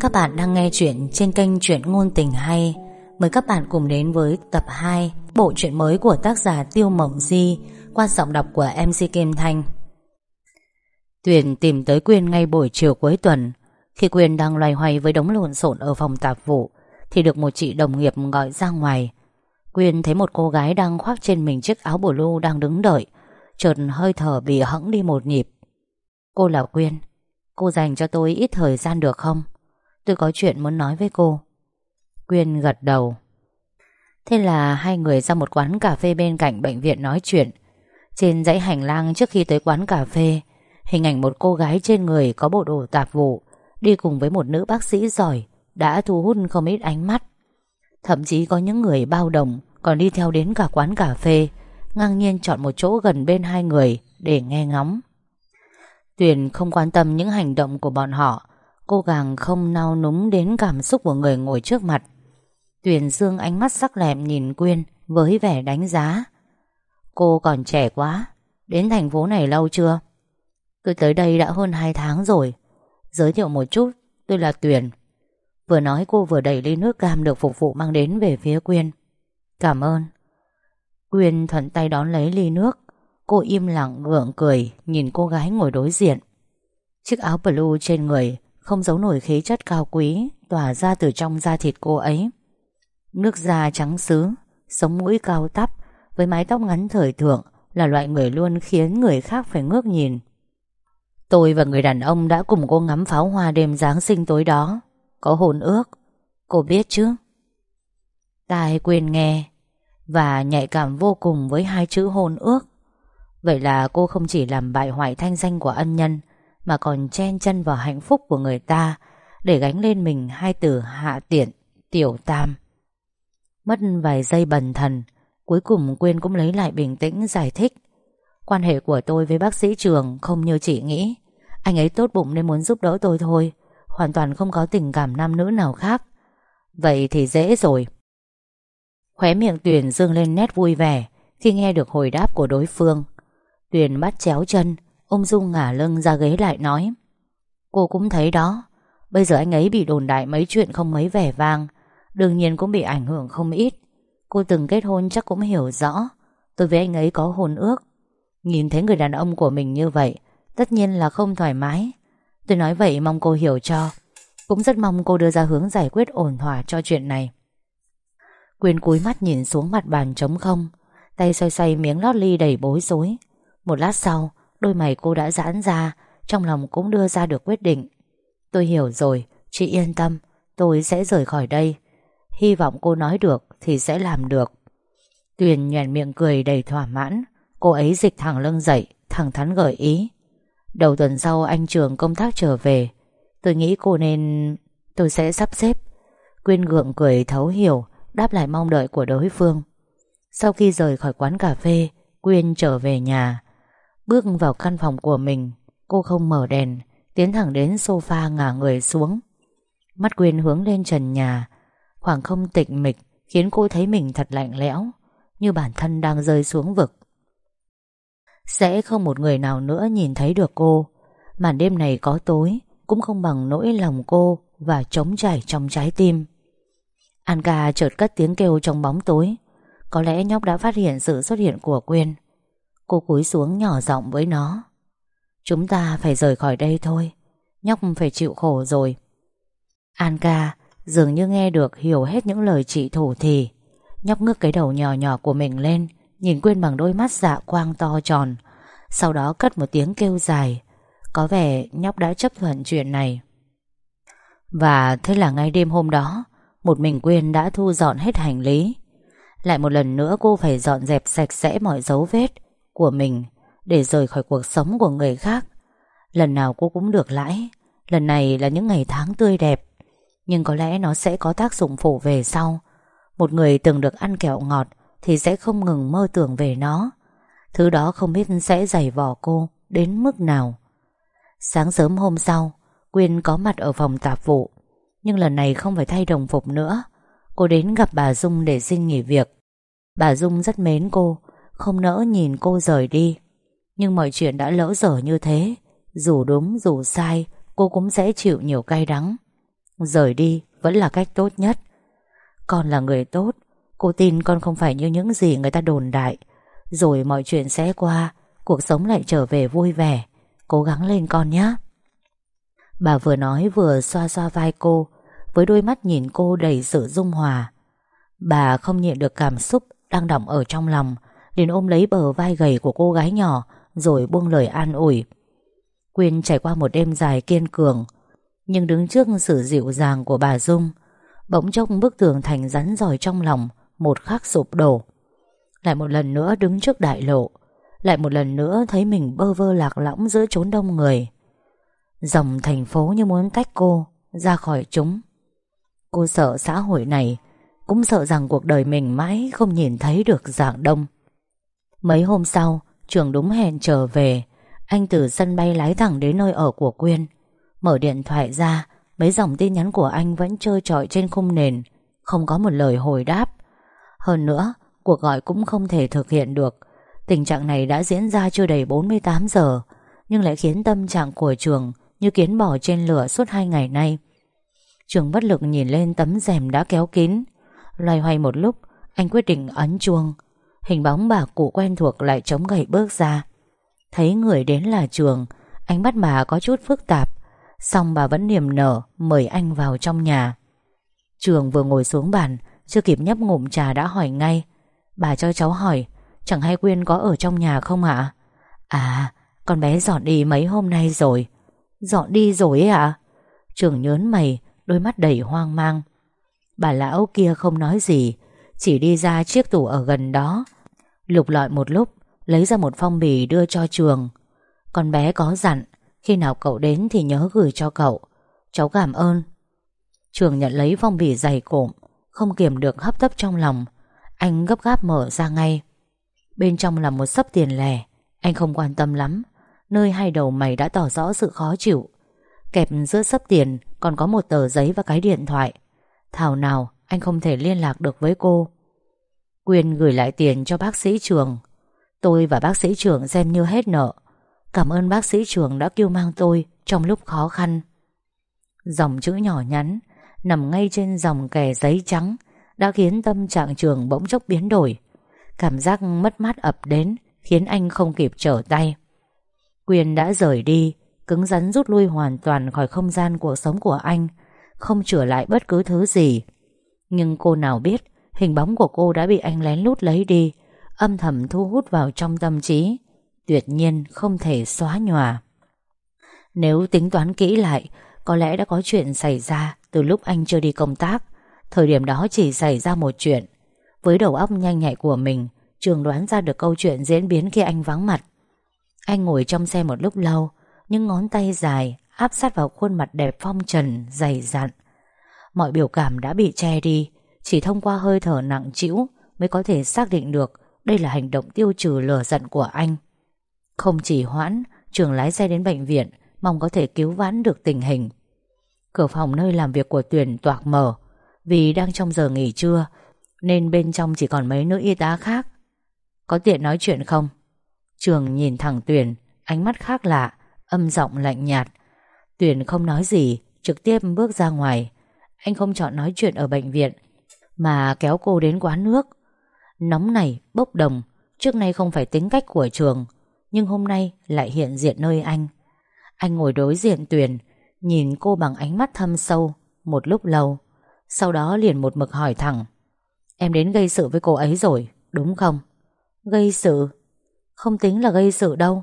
Các bạn đang nghe chuyện trên kênh Chuyện Ngôn Tình Hay. Mời các bạn cùng đến với tập 2 Bộ truyện mới của tác giả Tiêu Mộng Di, Qua giọng đọc của MC Kim Thanh. Tuyền tìm tới Quyên ngay buổi chiều cuối tuần. Khi Quyên đang loay hoay với đống lộn xộn ở phòng tạp vụ, Thì được một chị đồng nghiệp gọi ra ngoài. Quyên thấy một cô gái đang khoác trên mình chiếc áo blue đang đứng đợi, Chợt hơi thở bị hẫng đi một nhịp. Cô là Quyên, Cô dành cho tôi ít thời gian được không? Tôi có chuyện muốn nói với cô. Quyên gật đầu. Thế là hai người ra một quán cà phê bên cạnh bệnh viện nói chuyện. Trên dãy hành lang trước khi tới quán cà phê, Hình ảnh một cô gái trên người có bộ đồ tạp vụ, Đi cùng với một nữ bác sĩ giỏi, Đã thu hút không ít ánh mắt. Thậm chí có những người bao đồng, Còn đi theo đến cả quán cà phê, Ngang nhiên chọn một chỗ gần bên hai người Để nghe ngóng. Tuyền không quan tâm những hành động của bọn họ Cô gàng không nao núng đến cảm xúc của người ngồi trước mặt. Tuyền dương ánh mắt sắc lẹm nhìn Quyên Với vẻ đánh giá. Cô còn trẻ quá, Đến thành phố này lâu chưa? Tôi tới đây đã hơn 2 tháng rồi. Giới thiệu một chút, Tôi là Tuyền. Vừa nói cô vừa đẩy ly nước cam được phục vụ mang đến về phía Quyên. Cảm ơn. Quyên thuận tay đón lấy ly nước. Cô im lặng ngượng cười, Nhìn cô gái ngồi đối diện. Chiếc áo blue trên người không giấu nổi khí chất cao quý Tỏa ra từ trong da thịt cô ấy. Nước da trắng xứ, Sống mũi cao tắp Với mái tóc ngắn thời thượng Là loại người luôn khiến người khác phải ngước nhìn. Tôi và người đàn ông đã cùng cô ngắm pháo hoa đêm Giáng sinh tối đó. Có hồn ước. Cô biết chứ? Tai quên nghe Và nhạy cảm vô cùng với hai chữ hôn ước. Vậy là cô không chỉ làm bại hoại thanh danh của ân nhân mà còn chen chân vào hạnh phúc của người ta Để gánh lên mình hai từ hạ tiện, tiểu tam. Mất vài giây bần thần Cuối cùng Quyên cũng lấy lại bình tĩnh giải thích. Quan hệ của tôi với bác sĩ Trường không như chị nghĩ. Anh ấy tốt bụng nên muốn giúp đỡ tôi thôi Hoàn toàn không có tình cảm nam nữ nào khác. Vậy thì dễ rồi. Khóe miệng Tuyền dương lên nét vui vẻ Khi nghe được hồi đáp của đối phương. Tuyền bắt chéo chân ông Dung ngả lưng ra ghế lại nói, Cô cũng thấy đó. Bây giờ anh ấy bị đồn đại mấy chuyện không mấy vẻ vang, Đương nhiên cũng bị ảnh hưởng không ít. Cô từng kết hôn chắc cũng hiểu rõ. Tôi với anh ấy có hôn ước. Nhìn thấy người đàn ông của mình như vậy, Tất nhiên là không thoải mái. Tôi nói vậy mong cô hiểu cho. Cũng rất mong cô đưa ra hướng giải quyết ổn thỏa cho chuyện này. Quyên cúi mắt nhìn xuống mặt bàn trống không, Tay xoay xoay miếng lót ly đầy bối rối. Một lát sau Đôi mày cô đã giãn ra Trong lòng cũng đưa ra được quyết định. Tôi hiểu rồi, chị yên tâm Tôi sẽ rời khỏi đây. Hy vọng cô nói được thì sẽ làm được. Tuyền nhoèn miệng cười đầy thỏa mãn Cô ấy dịch thẳng lưng dậy Thẳng thắn gợi ý. Đầu tuần sau anh trường công tác trở về Tôi nghĩ cô nên Tôi sẽ sắp xếp. Quyên gượng cười thấu hiểu Đáp lại mong đợi của đối phương. Sau khi rời khỏi quán cà phê Quyên trở về nhà. Bước vào căn phòng của mình, Cô không mở đèn, Tiến thẳng đến sofa ngả người xuống. Mắt Quyên hướng lên trần nhà, Khoảng không tịch mịch Khiến cô thấy mình thật lạnh lẽo, Như bản thân đang rơi xuống vực. Sẽ không một người nào nữa nhìn thấy được cô. Màn đêm này có tối, Cũng không bằng nỗi lòng cô Và trống trải trong trái tim. An ca chợt cất tiếng kêu trong bóng tối. Có lẽ nhóc đã phát hiện sự xuất hiện của Quyên. Cô cúi xuống nhỏ giọng với nó. Chúng ta phải rời khỏi đây thôi. Nhóc phải chịu khổ rồi. An ca Dường như nghe được hiểu hết những lời chị thủ thì. Nhóc ngước cái đầu nhỏ nhỏ của mình lên, Nhìn Quyên bằng đôi mắt dạ quang to tròn. Sau đó cất một tiếng kêu dài. Có vẻ nhóc đã chấp thuận chuyện này. Và thế là ngay đêm hôm đó, Một mình Quyên đã thu dọn hết hành lý. Lại một lần nữa cô phải dọn dẹp sạch sẽ mọi dấu vết của mình Để rời khỏi cuộc sống của người khác. Lần nào cô cũng được lãi. Lần này là những ngày tháng tươi đẹp. Nhưng có lẽ nó sẽ có tác dụng phổ về sau. Một người từng được ăn kẹo ngọt Thì sẽ không ngừng mơ tưởng về nó. Thứ đó không biết sẽ giày vò cô Đến mức nào. Sáng sớm hôm sau, Quyên có mặt ở phòng tạp vụ. Nhưng lần này không phải thay đồng phục nữa. Cô đến gặp bà Dung để xin nghỉ việc. Bà Dung rất mến cô không nỡ nhìn cô rời đi. Nhưng mọi chuyện đã lỡ dở như thế. Dù đúng, dù sai, Cô cũng sẽ chịu nhiều cay đắng. Rời đi vẫn là cách tốt nhất. Con là người tốt. Cô tin con không phải như những gì người ta đồn đại. Rồi mọi chuyện sẽ qua. Cuộc sống lại trở về vui vẻ. Cố gắng lên con nhé. Bà vừa nói vừa xoa xoa vai cô, Với đôi mắt nhìn cô đầy sự dung hòa. Bà không nhịn được cảm xúc Đang đọng ở trong lòng liền ôm lấy bờ vai gầy của cô gái nhỏ, Rồi buông lời an ủi. Quyên trải qua một đêm dài kiên cường, Nhưng đứng trước sự dịu dàng của bà Dung, Bỗng chốc bức tường thành rắn giỏi trong lòng, Một khắc sụp đổ. Lại một lần nữa đứng trước đại lộ, Lại một lần nữa thấy mình bơ vơ lạc lõng giữa chốn đông người. Dòng thành phố như muốn tách cô Ra khỏi chúng. Cô sợ xã hội này, Cũng sợ rằng cuộc đời mình mãi Không nhìn thấy được dạng đông. Mấy hôm sau, Trường đúng hẹn trở về. Anh từ sân bay lái thẳng đến nơi ở của Quyên. Mở điện thoại ra, Mấy dòng tin nhắn của anh vẫn trơ trọi trên khung nền. Không có một lời hồi đáp. Hơn nữa, Cuộc gọi cũng không thể thực hiện được. Tình trạng này đã diễn ra chưa đầy 48 giờ, Nhưng lại khiến tâm trạng của trường Như kiến bò trên lửa suốt hai ngày nay. Trường bất lực nhìn lên tấm rèm đã kéo kín. Loay hoay một lúc, Anh quyết định ấn chuông. Hình bóng bà cụ quen thuộc lại chống gậy bước ra. Thấy người đến là trường, Ánh mắt bà có chút phức tạp. Xong bà vẫn niềm nở, Mời anh vào trong nhà. Trường vừa ngồi xuống bàn, Chưa kịp nhấp ngụm trà đã hỏi ngay. Bà cho cháu hỏi, Chẳng hay Quyên có ở trong nhà không ạ? À con bé dọn đi mấy hôm nay rồi. Dọn đi rồi ấy ạ? Trường nhớn mày, Đôi mắt đầy hoang mang. Bà lão kia không nói gì chỉ đi ra chiếc tủ ở gần đó. Lục lọi một lúc, Lấy ra một phong bì đưa cho trường. Con bé có dặn, Khi nào cậu đến thì nhớ gửi cho cậu. Cháu cảm ơn. Trường nhận lấy phong bì dày cộm, Không kiềm được hấp tấp trong lòng. Anh gấp gáp mở ra ngay. Bên trong là một sấp tiền lẻ, Anh không quan tâm lắm. Nơi hai đầu mày đã tỏ rõ sự khó chịu. Kẹp giữa sấp tiền Còn có một tờ giấy và cái điện thoại. Thảo nào anh không thể liên lạc được với cô. Quyên gửi lại tiền cho bác sĩ trường. Tôi và bác sĩ trường xem như hết nợ. Cảm ơn bác sĩ trường đã kêu mang tôi Trong lúc khó khăn. Dòng chữ nhỏ nhắn Nằm ngay trên dòng kẻ giấy trắng Đã khiến tâm trạng trường bỗng chốc biến đổi. Cảm giác mất mát ập đến Khiến anh không kịp trở tay. Quyền đã rời đi, Cứng rắn rút lui hoàn toàn khỏi không gian cuộc sống của anh, Không trở lại bất cứ thứ gì. Nhưng cô nào biết, Hình bóng của cô đã bị anh lén lút lấy đi, Âm thầm thu hút vào trong tâm trí, Tuyệt nhiên không thể xóa nhòa. Nếu tính toán kỹ lại, Có lẽ đã có chuyện xảy ra Từ lúc anh chưa đi công tác. Thời điểm đó chỉ xảy ra một chuyện. Với đầu óc nhanh nhạy của mình, Trường đoán ra được câu chuyện diễn biến khi anh vắng mặt. Anh ngồi trong xe một lúc lâu, những ngón tay dài Áp sát vào khuôn mặt đẹp phong trần, Dày dặn. Mọi biểu cảm đã bị che đi. Chỉ thông qua hơi thở nặng trĩu Mới có thể xác định được Đây là hành động tiêu trừ lửa giận của anh. Không chỉ hoãn, Trường lái xe đến bệnh viện, Mong có thể cứu vãn được tình hình. Cửa phòng nơi làm việc của Tuyền toạc mở. Vì đang trong giờ nghỉ trưa, Nên bên trong chỉ còn mấy nữ y tá khác. Có tiện nói chuyện không? Trường nhìn thẳng Tuyền, Ánh mắt khác lạ, Âm giọng lạnh nhạt. Tuyền không nói gì, Trực tiếp bước ra ngoài. Anh không chọn nói chuyện ở bệnh viện mà kéo cô đến quán nước. Nóng này, bốc đồng, trước nay không phải tính cách của trường, nhưng hôm nay lại hiện diện nơi anh. Anh ngồi đối diện Tuyền, nhìn cô bằng ánh mắt thâm sâu, một lúc lâu. Sau đó liền một mực hỏi thẳng. Em đến gây sự với cô ấy rồi, đúng không? Gây sự? Không tính là gây sự đâu.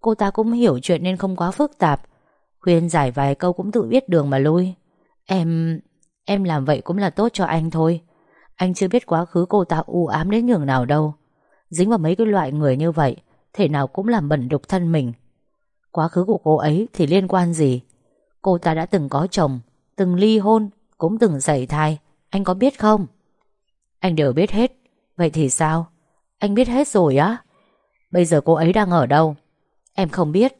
Cô ta cũng hiểu chuyện nên không quá phức tạp. Khuyên giải vài câu cũng tự biết đường mà lui. Em em làm vậy cũng là tốt cho anh thôi. Anh chưa biết quá khứ cô ta u ám đến nhường nào đâu. Dính vào mấy cái loại người như vậy, Thể nào cũng làm bẩn đục thân mình. Quá khứ của cô ấy thì liên quan gì? Cô ta đã từng có chồng, Từng ly hôn, Cũng từng xảy thai. Anh có biết không? Anh đều biết hết. Vậy thì sao? Anh biết hết rồi á. Bây giờ cô ấy đang ở đâu? Em không biết.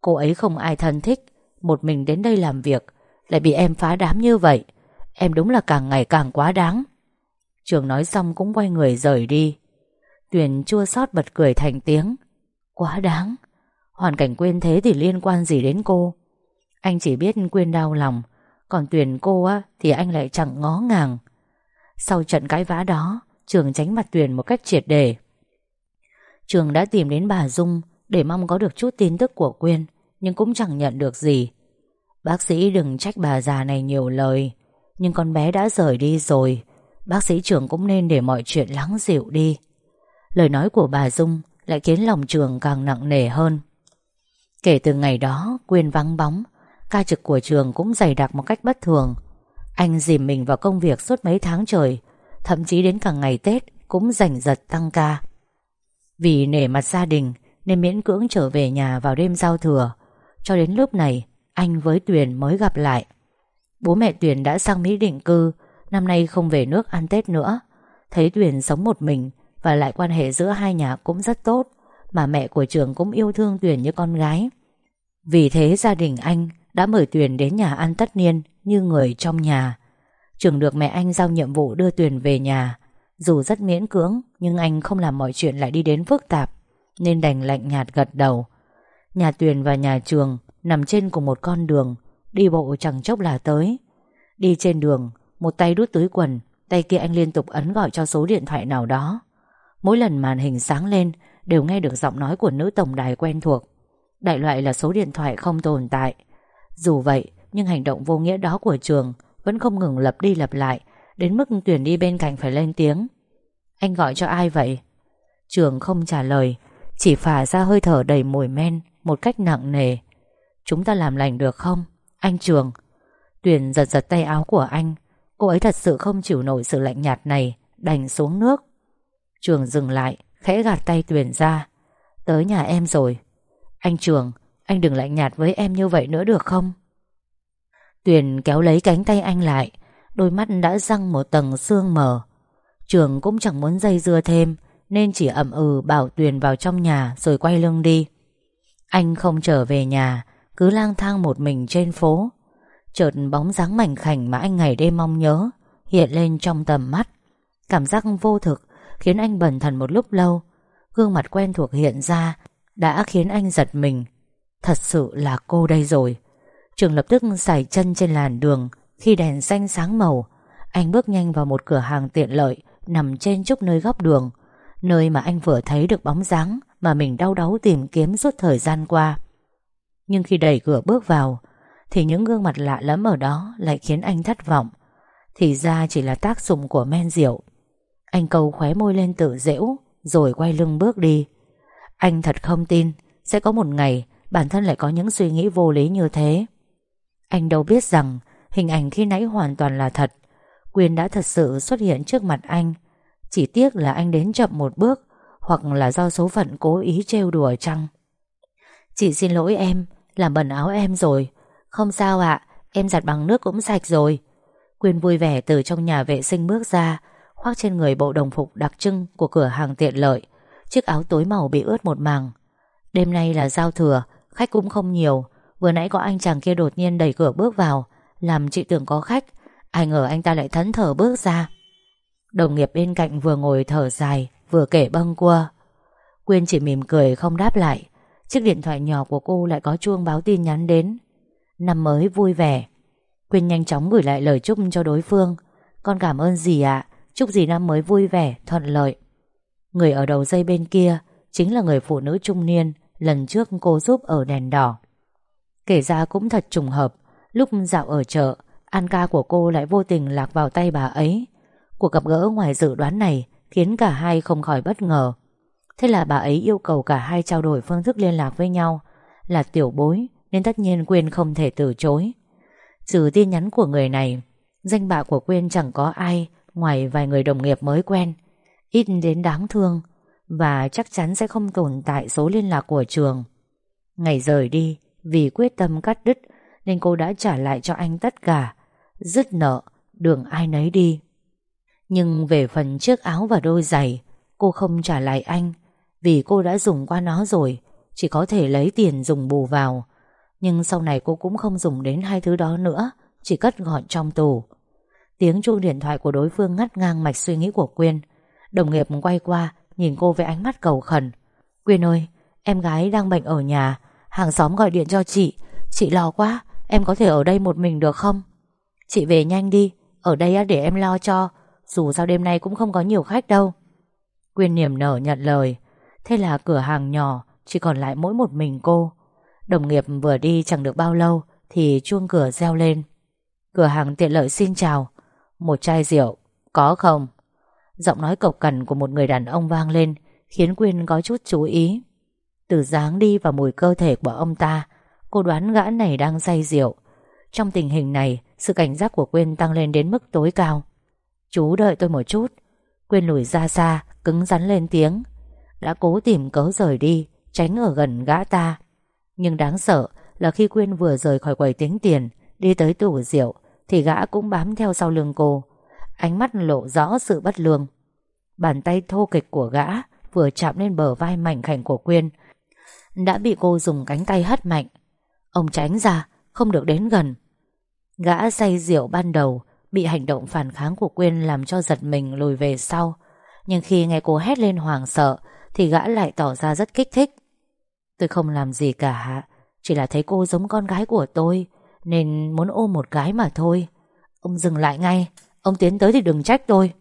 Cô ấy không ai thân thích. Một mình đến đây làm việc, Lại bị em phá đám như vậy. Em đúng là càng ngày càng quá đáng. Trường nói xong cũng quay người rời đi. Tuyền chua xót bật cười thành tiếng. Quá đáng. Hoàn cảnh quên thế thì liên quan gì đến cô? Anh chỉ biết quên đau lòng, Còn Tuyền cô á, Thì anh lại chẳng ngó ngàng. Sau trận cãi vã đó, Trường tránh mặt Tuyền một cách triệt để Trường đã tìm đến bà Dung Để mong có được chút tin tức của Quyên, Nhưng cũng chẳng nhận được gì. Bác sĩ đừng trách bà già này nhiều lời. Nhưng con bé đã rời đi rồi. Bác sĩ trưởng cũng nên để mọi chuyện lắng dịu đi. Lời nói của bà Dung Lại khiến lòng trường càng nặng nề hơn. Kể từ ngày đó Quyên vắng bóng, Ca trực của trường cũng dày đặc một cách bất thường. Anh dìm mình vào công việc suốt mấy tháng trời, Thậm chí đến cả ngày Tết Cũng rảnh giật tăng ca. Vì nể mặt gia đình Nên miễn cưỡng trở về nhà vào đêm giao thừa. Cho đến lúc này, Anh với Tuyền mới gặp lại. Bố mẹ Tuyền đã sang Mỹ định cư, Năm nay không về nước ăn Tết nữa. Thấy Tuyền sống một mình Và lại quan hệ giữa hai nhà cũng rất tốt, Mà mẹ của trường cũng yêu thương Tuyền như con gái. Vì thế gia đình anh Đã mời Tuyền đến nhà ăn tất niên Như người trong nhà. Trường được mẹ anh giao nhiệm vụ đưa Tuyền về nhà. Dù rất miễn cưỡng, Nhưng anh không làm mọi chuyện lại đi đến phức tạp, Nên đành lạnh nhạt gật đầu. Nhà Tuyền và nhà trường Nằm trên cùng một con đường Đi bộ chẳng chốc là tới. Đi trên đường, Một tay đút túi quần, Tay kia anh liên tục ấn gọi cho số điện thoại nào đó. Mỗi lần màn hình sáng lên, Đều nghe được giọng nói của nữ tổng đài quen thuộc. Đại loại là số điện thoại không tồn tại. Dù vậy, Nhưng hành động vô nghĩa đó của trường Vẫn không ngừng lặp đi lặp lại, Đến mức tuyển đi bên cạnh phải lên tiếng. Anh gọi cho ai vậy? Trường không trả lời, Chỉ phả ra hơi thở đầy mùi men Một cách nặng nề. Chúng ta làm lành được không? Anh Trường. Tuyền giật giật tay áo của anh. Cô ấy thật sự không chịu nổi sự lạnh nhạt này, Đành xuống nước. Trường dừng lại, Khẽ gạt tay Tuyền ra. Tới nhà em rồi. Anh Trường, Anh đừng lạnh nhạt với em như vậy nữa được không? Tuyền kéo lấy cánh tay anh lại. Đôi mắt đã răng một tầng sương mờ. Trường cũng chẳng muốn dây dưa thêm, Nên chỉ ậm ừ bảo Tuyền vào trong nhà Rồi quay lưng đi. Anh không trở về nhà cứ lang thang một mình trên phố. Chợt bóng dáng mảnh khảnh mà anh ngày đêm mong nhớ Hiện lên trong tầm mắt. Cảm giác vô thực Khiến anh bần thần một lúc lâu. Gương mặt quen thuộc hiện ra Đã khiến anh giật mình. Thật sự là cô đây rồi. Trường lập tức xài chân trên làn đường. Khi đèn xanh sáng màu, Anh bước nhanh vào một cửa hàng tiện lợi Nằm trên trúc nơi góc đường, Nơi mà anh vừa thấy được bóng dáng Mà mình đau đáu tìm kiếm suốt thời gian qua. Nhưng khi đẩy cửa bước vào Thì những gương mặt lạ lắm ở đó Lại khiến anh thất vọng Thì ra chỉ là tác dụng của men rượu Anh cầu khóe môi lên tự dễu Rồi quay lưng bước đi Anh thật không tin Sẽ có một ngày bản thân lại có những suy nghĩ vô lý như thế anh đâu biết rằng hình ảnh khi nãy hoàn toàn là thật. Quyên đã thật sự xuất hiện trước mặt anh. Chỉ tiếc là anh đến chậm một bước hoặc là do số phận cố ý trêu đùa chăng. Chị xin lỗi em, làm bẩn áo em rồi. Không sao ạ, em giặt bằng nước cũng sạch rồi. Quyên vui vẻ từ trong nhà vệ sinh bước ra, khoác trên người bộ đồng phục đặc trưng của cửa hàng tiện lợi. Chiếc áo tối màu bị ướt một màng. Đêm nay là giao thừa, khách cũng không nhiều, Vừa nãy có anh chàng kia đột nhiên đẩy cửa bước vào Làm chị tưởng có khách Ai ngờ anh ta lại thẫn thờ bước ra Đồng nghiệp bên cạnh vừa ngồi thở dài Vừa kể bâng quơ Quyên chỉ mỉm cười không đáp lại Chiếc điện thoại nhỏ của cô lại có chuông báo tin nhắn đến. Năm mới vui vẻ. Quyên nhanh chóng gửi lại lời chúc cho đối phương. Con cảm ơn dì ạ. Chúc dì năm mới vui vẻ, thuận lợi. Người ở đầu dây bên kia Chính là người phụ nữ trung niên Lần trước cô giúp ở đèn đỏ. Kể ra cũng thật trùng hợp Lúc dạo ở chợ An ca của cô lại vô tình lạc vào tay bà ấy. Cuộc gặp gỡ ngoài dự đoán này Khiến cả hai không khỏi bất ngờ. Thế là bà ấy yêu cầu cả hai trao đổi phương thức liên lạc với nhau. Là tiểu bối, Nên tất nhiên Quyên không thể từ chối. Trừ tin nhắn của người này, Danh bạ của Quyên chẳng có ai Ngoài vài người đồng nghiệp mới quen. Ít đến đáng thương, Và chắc chắn sẽ không tồn tại số liên lạc của trường. Ngày rời đi, vì quyết tâm cắt đứt, Nên cô đã trả lại cho anh tất cả, Dứt nợ, Đường ai nấy đi. Nhưng về phần chiếc áo và đôi giày, Cô không trả lại anh. Vì cô đã dùng qua nó rồi, Chỉ có thể lấy tiền dùng bù vào. Nhưng sau này cô cũng không dùng đến hai thứ đó nữa, Chỉ cất gọn trong tủ. Tiếng chuông điện thoại của đối phương ngắt ngang mạch suy nghĩ của Quyên. Đồng nghiệp quay qua, Nhìn cô với ánh mắt cầu khẩn. Quyên ơi, Em gái đang bệnh ở nhà, Hàng xóm gọi điện cho chị. Chị lo quá, Em có thể ở đây một mình được không? Chị về nhanh đi, Ở đây để em lo cho, Dù sao đêm nay cũng không có nhiều khách đâu. Quyên niềm nở nhận lời. Thế là cửa hàng nhỏ Chỉ còn lại mỗi một mình cô. Đồng nghiệp vừa đi chẳng được bao lâu Thì chuông cửa reo lên. Cửa hàng tiện lợi xin chào. Một chai rượu, có không? Giọng nói cộc cằn của một người đàn ông vang lên Khiến Quyên có chút chú ý. Từ dáng đi và mùi cơ thể của ông ta Cô đoán gã này đang say rượu. Trong tình hình này Sự cảnh giác của Quyên tăng lên đến mức tối cao. Chú đợi tôi một chút. Quyên lùi ra xa Cứng rắn lên tiếng. Đã cố tìm cớ rời đi, Tránh ở gần gã ta. Nhưng đáng sợ là khi Quyên vừa rời khỏi quầy tính tiền, Đi tới tủ rượu, Thì gã cũng bám theo sau lưng cô. Ánh mắt lộ rõ sự bất lương. Bàn tay thô kịch của gã Vừa chạm lên bờ vai mảnh khảnh của Quyên, Đã bị cô dùng cánh tay hất mạnh. Ông tránh ra, Không được đến gần. Gã say rượu ban đầu, Bị hành động phản kháng của Quyên Làm cho giật mình lùi về sau. Nhưng khi nghe cô hét lên hoảng sợ thì gã lại tỏ ra rất kích thích. Tôi không làm gì cả, Chỉ là thấy cô giống con gái của tôi, Nên muốn ôm một cái mà thôi. Ông dừng lại ngay, Ông tiến tới thì đừng trách tôi.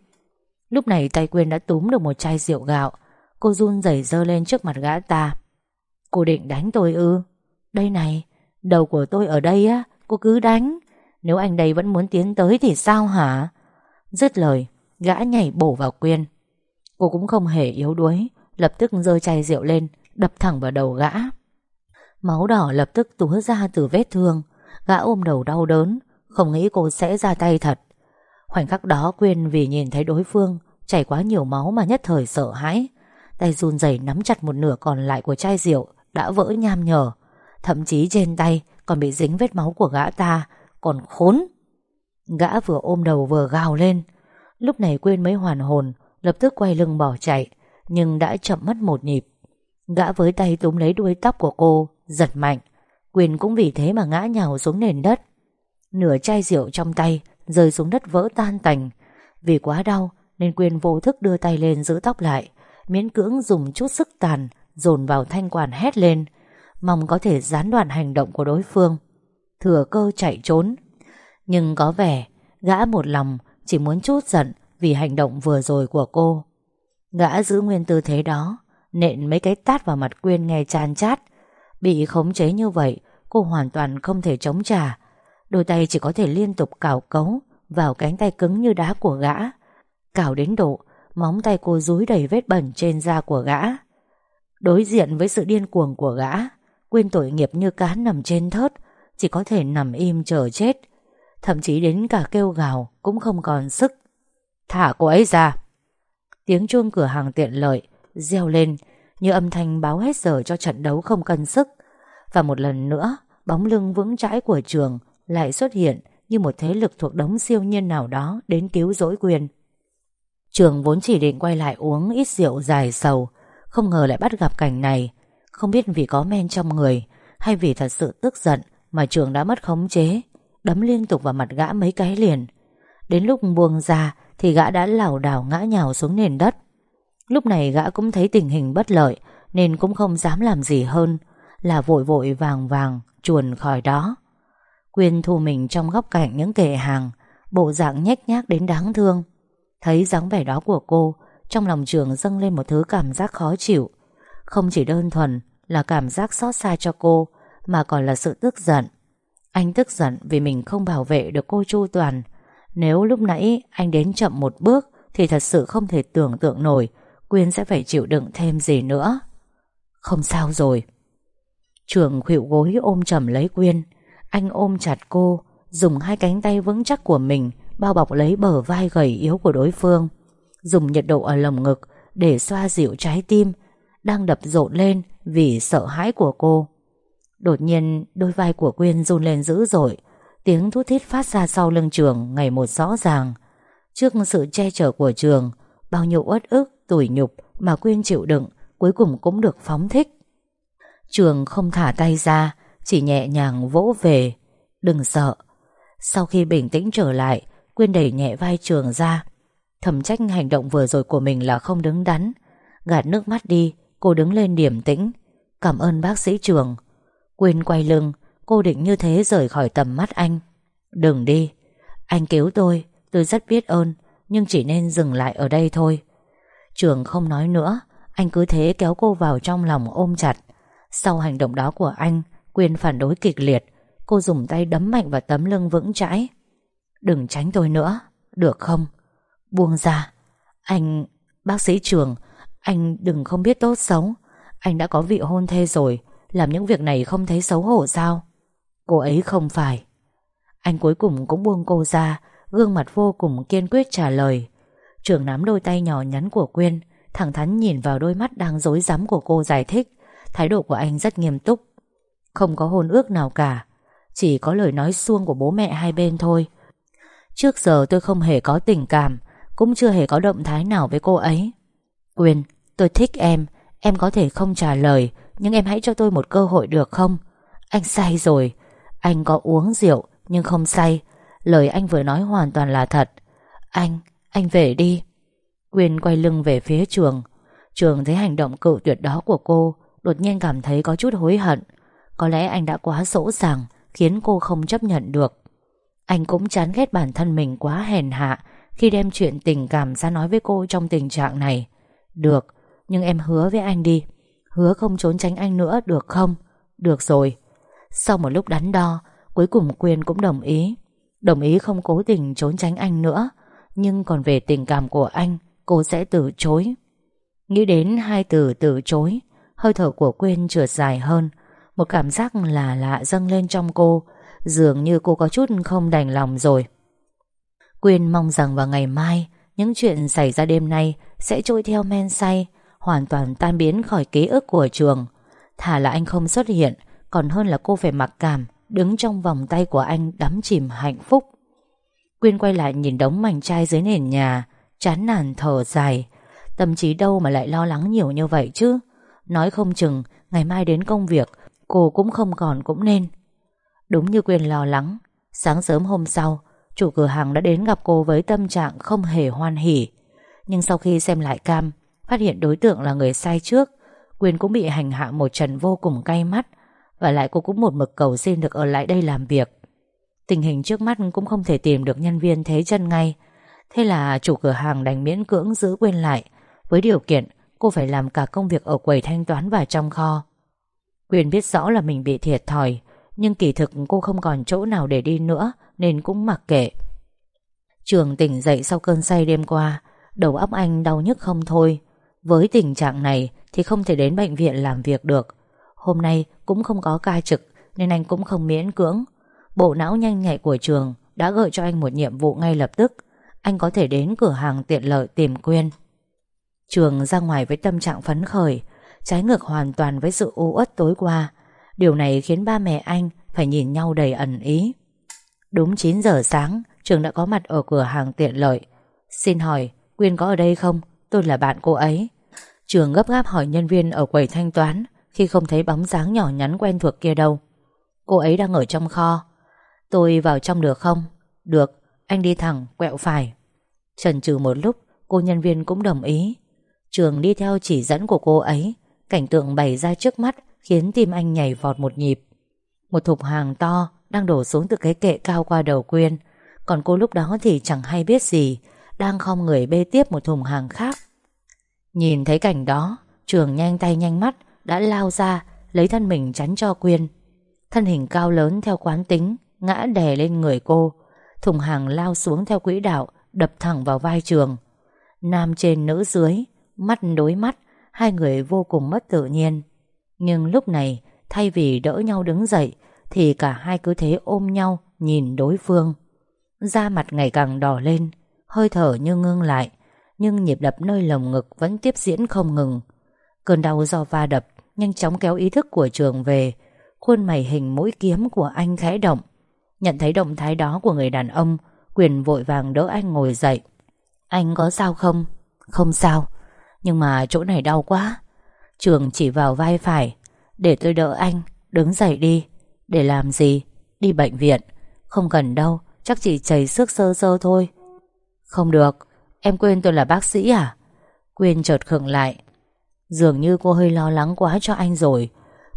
Lúc này tay Quyên đã túm được một chai rượu gạo, Cô run rẩy dơ lên trước mặt gã ta. Cô định đánh tôi ư? Đây này, Đầu của tôi ở đây á, Cô cứ đánh. Nếu anh đây vẫn muốn tiến tới thì sao hả? Dứt lời, Gã nhảy bổ vào Quyên Cô cũng không hề yếu đuối Lập tức giơ chai rượu lên, Đập thẳng vào đầu gã. Máu đỏ lập tức túa ra từ vết thương. Gã ôm đầu đau đớn, Không nghĩ cô sẽ ra tay thật. Khoảnh khắc đó Quyên vì nhìn thấy đối phương, Chảy quá nhiều máu mà nhất thời sợ hãi. Tay run rẩy nắm chặt một nửa còn lại của chai rượu, Đã vỡ nham nhở. Thậm chí trên tay còn bị dính vết máu của gã ta, Còn khốn. Gã vừa ôm đầu vừa gào lên. Lúc này quên mới hoàn hồn, Lập tức quay lưng bỏ chạy. Nhưng đã chậm mất một nhịp. Gã với tay túm lấy đuôi tóc của cô, Giật mạnh. Quyền cũng vì thế mà ngã nhào xuống nền đất. Nửa chai rượu trong tay Rơi xuống đất vỡ tan tành. Vì quá đau nên Quyền vô thức đưa tay lên giữ tóc lại, Miễn cưỡng dùng chút sức tàn Dồn vào thanh quản hét lên, Mong có thể gián đoạn hành động của đối phương. Thừa cơ chạy trốn. Nhưng có vẻ Gã một lòng chỉ muốn chút giận Vì hành động vừa rồi của cô. Gã giữ nguyên tư thế đó, Nện mấy cái tát vào mặt Quyên nghe chan chát. Bị khống chế như vậy, Cô hoàn toàn không thể chống trả. Đôi tay chỉ có thể liên tục cào cấu, Vào cánh tay cứng như đá của gã. Cào đến độ, Móng tay cô rúi đầy vết bẩn trên da của gã. Đối diện với sự điên cuồng của gã, Quyên tội nghiệp như cá nằm trên thớt, Chỉ có thể nằm im chờ chết. Thậm chí đến cả kêu gào Cũng không còn sức. Thả cô ấy ra! Tiếng chuông cửa hàng tiện lợi Reo lên, như âm thanh báo hết giờ cho trận đấu không cân sức. Và một lần nữa, Bóng lưng vững chãi của trường Lại xuất hiện như một thế lực thuộc đống siêu nhiên nào đó Đến cứu rỗi quyền. Trường vốn chỉ định quay lại uống ít rượu dài sầu, Không ngờ lại bắt gặp cảnh này. Không biết vì có men trong người, Hay vì thật sự tức giận Mà trường đã mất khống chế, Đấm liên tục vào mặt gã mấy cái liền. Đến lúc buông ra thì gã đã lảo đảo ngã nhào xuống nền đất. Lúc này gã cũng thấy tình hình bất lợi, Nên cũng không dám làm gì hơn, Là vội vội vàng vàng Chuồn khỏi đó. Quyên thu mình trong góc cạnh những kệ hàng, Bộ dạng nhếch nhác đến đáng thương. Thấy dáng vẻ đó của cô, Trong lòng trường dâng lên một thứ cảm giác khó chịu. Không chỉ đơn thuần Là cảm giác xót xa cho cô, Mà còn là sự tức giận. Anh tức giận vì mình không bảo vệ được cô Chu Toàn nếu lúc nãy anh đến chậm một bước Thì thật sự không thể tưởng tượng nổi Quyên sẽ phải chịu đựng thêm gì nữa. Không sao rồi. Trường khuỵu gối ôm chầm lấy Quyên. Anh ôm chặt cô, Dùng hai cánh tay vững chắc của mình Bao bọc lấy bờ vai gầy yếu của đối phương. Dùng nhiệt độ ở lồng ngực Để xoa dịu trái tim, Đang đập rộn lên Vì sợ hãi của cô. Đột nhiên, đôi vai của Quyên run lên dữ dội Tiếng thút thít phát ra sau lưng trường Ngày một rõ ràng. Trước sự che chở của trường Bao nhiêu uất ức, tủi nhục Mà Quyên chịu đựng Cuối cùng cũng được phóng thích. Trường không thả tay ra Chỉ nhẹ nhàng vỗ về. Đừng sợ. Sau khi bình tĩnh trở lại Quyên đẩy nhẹ vai trường ra. Thầm trách hành động vừa rồi của mình là không đứng đắn. Gạt nước mắt đi Cô đứng lên điểm tĩnh. Cảm ơn bác sĩ trường. Quyên quay lưng Cô định như thế rời khỏi tầm mắt anh. Đừng đi. Anh cứu tôi. Tôi rất biết ơn, Nhưng chỉ nên dừng lại ở đây thôi. Trường không nói nữa. Anh cứ thế kéo cô vào trong lòng ôm chặt. Sau hành động đó của anh, Quyên phản đối kịch liệt. Cô dùng tay đấm mạnh vào tấm lưng vững chãi. Đừng tránh tôi nữa. Được không? Buông ra. Anh, Bác sĩ Trường, Anh đừng không biết tốt xấu. Anh đã có vị hôn thê rồi. Làm những việc này không thấy xấu hổ sao? Cô ấy không phải. Anh cuối cùng cũng buông cô ra, Gương mặt vô cùng kiên quyết trả lời. Trường nắm đôi tay nhỏ nhắn của Quyên, Thẳng thắn nhìn vào đôi mắt đang dối rắm của cô giải thích. Thái độ của anh rất nghiêm túc. Không có hôn ước nào cả, Chỉ có lời nói suông của bố mẹ hai bên thôi. Trước giờ tôi không hề có tình cảm, Cũng chưa hề có động thái nào với cô ấy. Quyên, Tôi thích em Em có thể không trả lời, Nhưng em hãy cho tôi một cơ hội được không? Anh sai rồi anh có uống rượu nhưng không say. Lời anh vừa nói hoàn toàn là thật. Anh, anh về đi. Quyên quay lưng về phía trường. Trường thấy hành động cự tuyệt đó của cô Đột nhiên cảm thấy có chút hối hận. Có lẽ anh đã quá sỗ sàng Khiến cô không chấp nhận được. Anh cũng chán ghét bản thân mình quá hèn hạ Khi đem chuyện tình cảm ra nói với cô Trong tình trạng này. Được, nhưng em hứa với anh đi. Hứa không trốn tránh anh nữa được không? Được rồi. Sau một lúc đắn đo, Cuối cùng Quyên cũng đồng ý. Đồng ý không cố tình trốn tránh anh nữa, Nhưng còn về tình cảm của anh, Cô sẽ từ chối. Nghĩ đến hai từ từ chối, Hơi thở của Quyên trượt dài hơn. Một cảm giác là lạ dâng lên trong cô, Dường như cô có chút không đành lòng rồi. Quyên mong rằng vào ngày mai, Những chuyện xảy ra đêm nay Sẽ trôi theo men say, Hoàn toàn tan biến khỏi ký ức của trường. Thả là anh không xuất hiện còn hơn là cô phải mặc cảm, Đứng trong vòng tay của anh đắm chìm hạnh phúc. Quyên quay lại nhìn đống mảnh chai dưới nền nhà, Chán nản thở dài. Tâm trí đâu mà lại lo lắng nhiều như vậy chứ? Nói không chừng, Ngày mai đến công việc, Cô cũng không còn cũng nên. Đúng như Quyên lo lắng, Sáng sớm hôm sau, Chủ cửa hàng đã đến gặp cô với tâm trạng không hề hoan hỉ. Nhưng sau khi xem lại cam, Phát hiện đối tượng là người sai trước, Quyên cũng bị hành hạ một trận vô cùng cay mắt và lại cô cũng một mực cầu xin được ở lại đây làm việc. Tình hình trước mắt cũng không thể tìm được nhân viên thế chân ngay. Thế là chủ cửa hàng đành miễn cưỡng giữ quên lại. Với điều kiện, cô phải làm cả công việc ở quầy thanh toán và trong kho. Quyền biết rõ là mình bị thiệt thòi, Nhưng kỳ thực cô không còn chỗ nào để đi nữa, Nên cũng mặc kệ. Trường tỉnh dậy sau cơn say đêm qua, Đầu óc anh đau nhức không thôi. Với tình trạng này Thì không thể đến bệnh viện làm việc được. Hôm nay cũng không có ca trực, Nên anh cũng không miễn cưỡng. Bộ não nhanh nhạy của trường Đã gợi cho anh một nhiệm vụ ngay lập tức. Anh có thể đến cửa hàng tiện lợi tìm Quyên. Trường ra ngoài với tâm trạng phấn khởi, Trái ngược hoàn toàn với sự u uất tối qua. Điều này khiến ba mẹ anh Phải nhìn nhau đầy ẩn ý. Đúng 9 giờ sáng, Trường đã có mặt ở cửa hàng tiện lợi. Xin hỏi, Quyên có ở đây không? Tôi là bạn cô ấy. Trường gấp gáp hỏi nhân viên ở quầy thanh toán khi không thấy bóng dáng nhỏ nhắn quen thuộc kia đâu. Cô ấy đang ở trong kho. Tôi vào trong được không? Được, anh đi thẳng, quẹo phải. Trần trừ một lúc, cô nhân viên cũng đồng ý. Trường đi theo chỉ dẫn của cô ấy, cảnh tượng bày ra trước mắt khiến tim anh nhảy vọt một nhịp. Một thùng hàng to đang đổ xuống từ cái kệ cao qua đầu Quyên, còn cô lúc đó thì chẳng hay biết gì, đang không người bê tiếp một thùng hàng khác. Nhìn thấy cảnh đó, Trường nhanh tay nhanh mắt đã lao ra lấy thân mình chắn cho Quyên. Thân hình cao lớn theo quán tính ngã đè lên người cô. Thùng hàng lao xuống theo quỹ đạo đập thẳng vào vai trường. Nam trên nữ dưới, mắt đối mắt, hai người vô cùng mất tự nhiên. Nhưng lúc này, thay vì đỡ nhau đứng dậy, thì cả hai cứ thế ôm nhau nhìn đối phương. Da mặt ngày càng đỏ lên, hơi thở như ngưng lại, nhưng nhịp đập nơi lồng ngực vẫn tiếp diễn không ngừng. Cơn đau do va đập nhanh chóng kéo ý thức của trường về. Khuôn mày hình mũi kiếm của anh khẽ động. Nhận thấy động thái đó của người đàn ông, Quyền vội vàng đỡ anh ngồi dậy. Anh có sao không? Không sao. Nhưng mà chỗ này đau quá. Trường chỉ vào vai phải. Để tôi đỡ anh. Đứng dậy đi. Để làm gì? Đi bệnh viện. Không cần đâu. Chắc chỉ chảy xước sơ sơ thôi. Không được. Em quên tôi là bác sĩ à? Quyên chợt khựng lại Dường như cô hơi lo lắng quá cho anh rồi.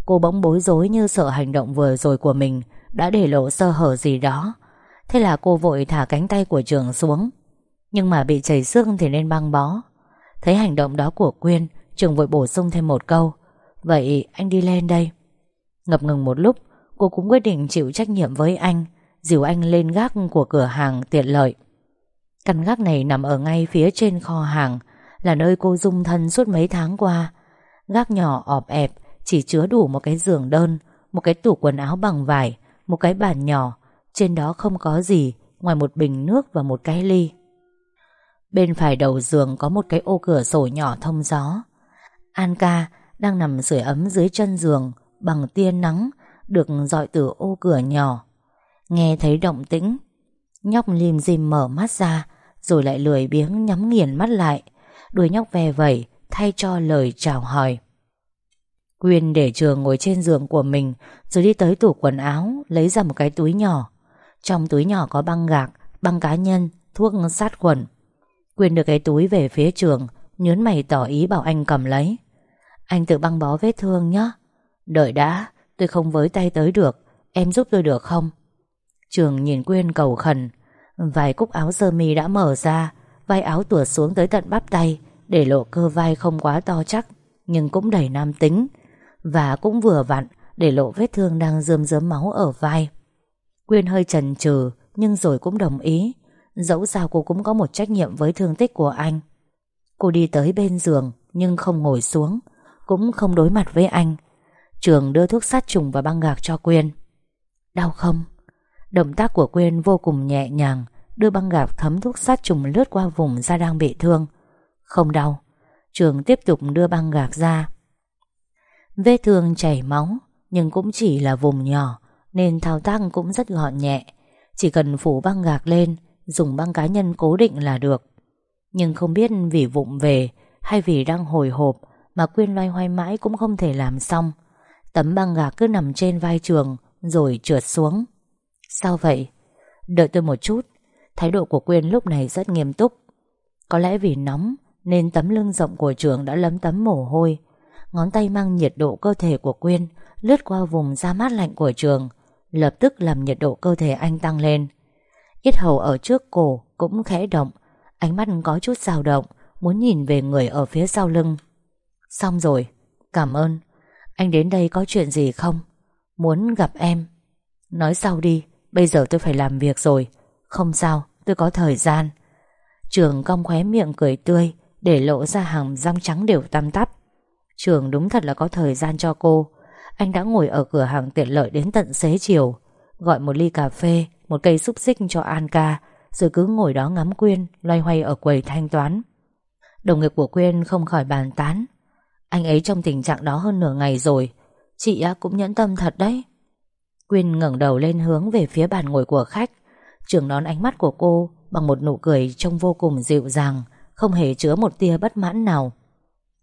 Cô bỗng bối rối như sợ hành động vừa rồi của mình Đã để lộ sơ hở gì đó. Thế là cô vội thả cánh tay của Trường xuống. Nhưng mà bị chảy xương thì nên băng bó. Thấy hành động đó của Quyên, Trường vội bổ sung thêm một câu. Vậy anh đi lên đây. Ngập ngừng một lúc, Cô cũng quyết định chịu trách nhiệm với anh, Dìu anh lên gác của cửa hàng tiện lợi. Căn gác này nằm ở ngay phía trên kho hàng. Là nơi cô dung thân suốt mấy tháng qua. Gác nhỏ ọp ẹp, Chỉ chứa đủ một cái giường đơn, Một cái tủ quần áo bằng vải, Một cái bàn nhỏ. Trên đó không có gì, Ngoài một bình nước và một cái ly. Bên phải đầu giường có một cái ô cửa sổ nhỏ thông gió. An ca đang nằm sưởi ấm dưới chân giường, Bằng tia nắng, Được dọi từ ô cửa nhỏ. Nghe thấy động tĩnh, Nhóc lim dim mở mắt ra, Rồi lại lười biếng nhắm nghiền mắt lại. Đuôi nhóc về vẩy Thay cho lời chào hỏi. Quyên để trường ngồi trên giường của mình Rồi đi tới tủ quần áo Lấy ra một cái túi nhỏ. Trong túi nhỏ có băng gạc, băng cá nhân Thuốc sát khuẩn. Quyên đưa cái túi về phía trường Nhớn mày tỏ ý bảo anh cầm lấy. Anh tự băng bó vết thương nhé Đợi đã Tôi không với tay tới được Em giúp tôi được không? Trường nhìn Quyên cầu khẩn. Vài cúc áo sơ mi đã mở ra Vai áo tuột xuống tới tận bắp tay, Để lộ cơ vai không quá to chắc, Nhưng cũng đầy nam tính. Và cũng vừa vặn, Để lộ vết thương đang rơm rớm máu ở vai. Quyên hơi chần chừ, Nhưng rồi cũng đồng ý. Dẫu sao cô cũng có một trách nhiệm với thương tích của anh. Cô đi tới bên giường, Nhưng không ngồi xuống, Cũng không đối mặt với anh. Trường đưa thuốc sát trùng và băng gạc cho Quyên. Đau không? Động tác của Quyên vô cùng nhẹ nhàng Đưa băng gạc thấm thuốc sát trùng lướt qua vùng da đang bị thương. Không đau, Trường tiếp tục đưa băng gạc ra. Vết thương chảy máu, Nhưng cũng chỉ là vùng nhỏ, Nên thao tác cũng rất gọn nhẹ. Chỉ cần phủ băng gạc lên, Dùng băng cá nhân cố định là được. Nhưng không biết vì vụng về, Hay vì đang hồi hộp, Mà Quyên loay hoay mãi cũng không thể làm xong. Tấm băng gạc cứ nằm trên vai trường, Rồi trượt xuống. Sao vậy? Đợi tôi một chút. Thái độ của Quyên lúc này rất nghiêm túc. Có lẽ vì nóng, Nên tấm lưng rộng của trường đã lấm tấm mồ hôi. Ngón tay mang nhiệt độ cơ thể của Quyên Lướt qua vùng da mát lạnh của trường, Lập tức làm nhiệt độ cơ thể anh tăng lên. Yết hầu ở trước cổ cũng khẽ động, Ánh mắt có chút dao động, Muốn nhìn về người ở phía sau lưng. Xong rồi, Cảm ơn. Anh đến đây có chuyện gì không? Muốn gặp em. Nói sau đi, Bây giờ tôi phải làm việc rồi. Không sao, tôi có thời gian. Trường cong khóe miệng cười tươi, Để lộ ra hàng răng trắng đều tăm tắp. Trường đúng thật là có thời gian cho cô. Anh đã ngồi ở cửa hàng tiện lợi đến tận xế chiều, Gọi một ly cà phê, Một cây xúc xích cho An ca, Rồi cứ ngồi đó ngắm Quyên, Loay hoay ở quầy thanh toán. Đồng nghiệp của Quyên không khỏi bàn tán. Anh ấy trong tình trạng đó hơn nửa ngày rồi. Chị cũng nhẫn tâm thật đấy. Quyên ngẩng đầu lên hướng về phía bàn ngồi của khách. Trường đón ánh mắt của cô Bằng một nụ cười trông vô cùng dịu dàng, Không hề chứa một tia bất mãn nào.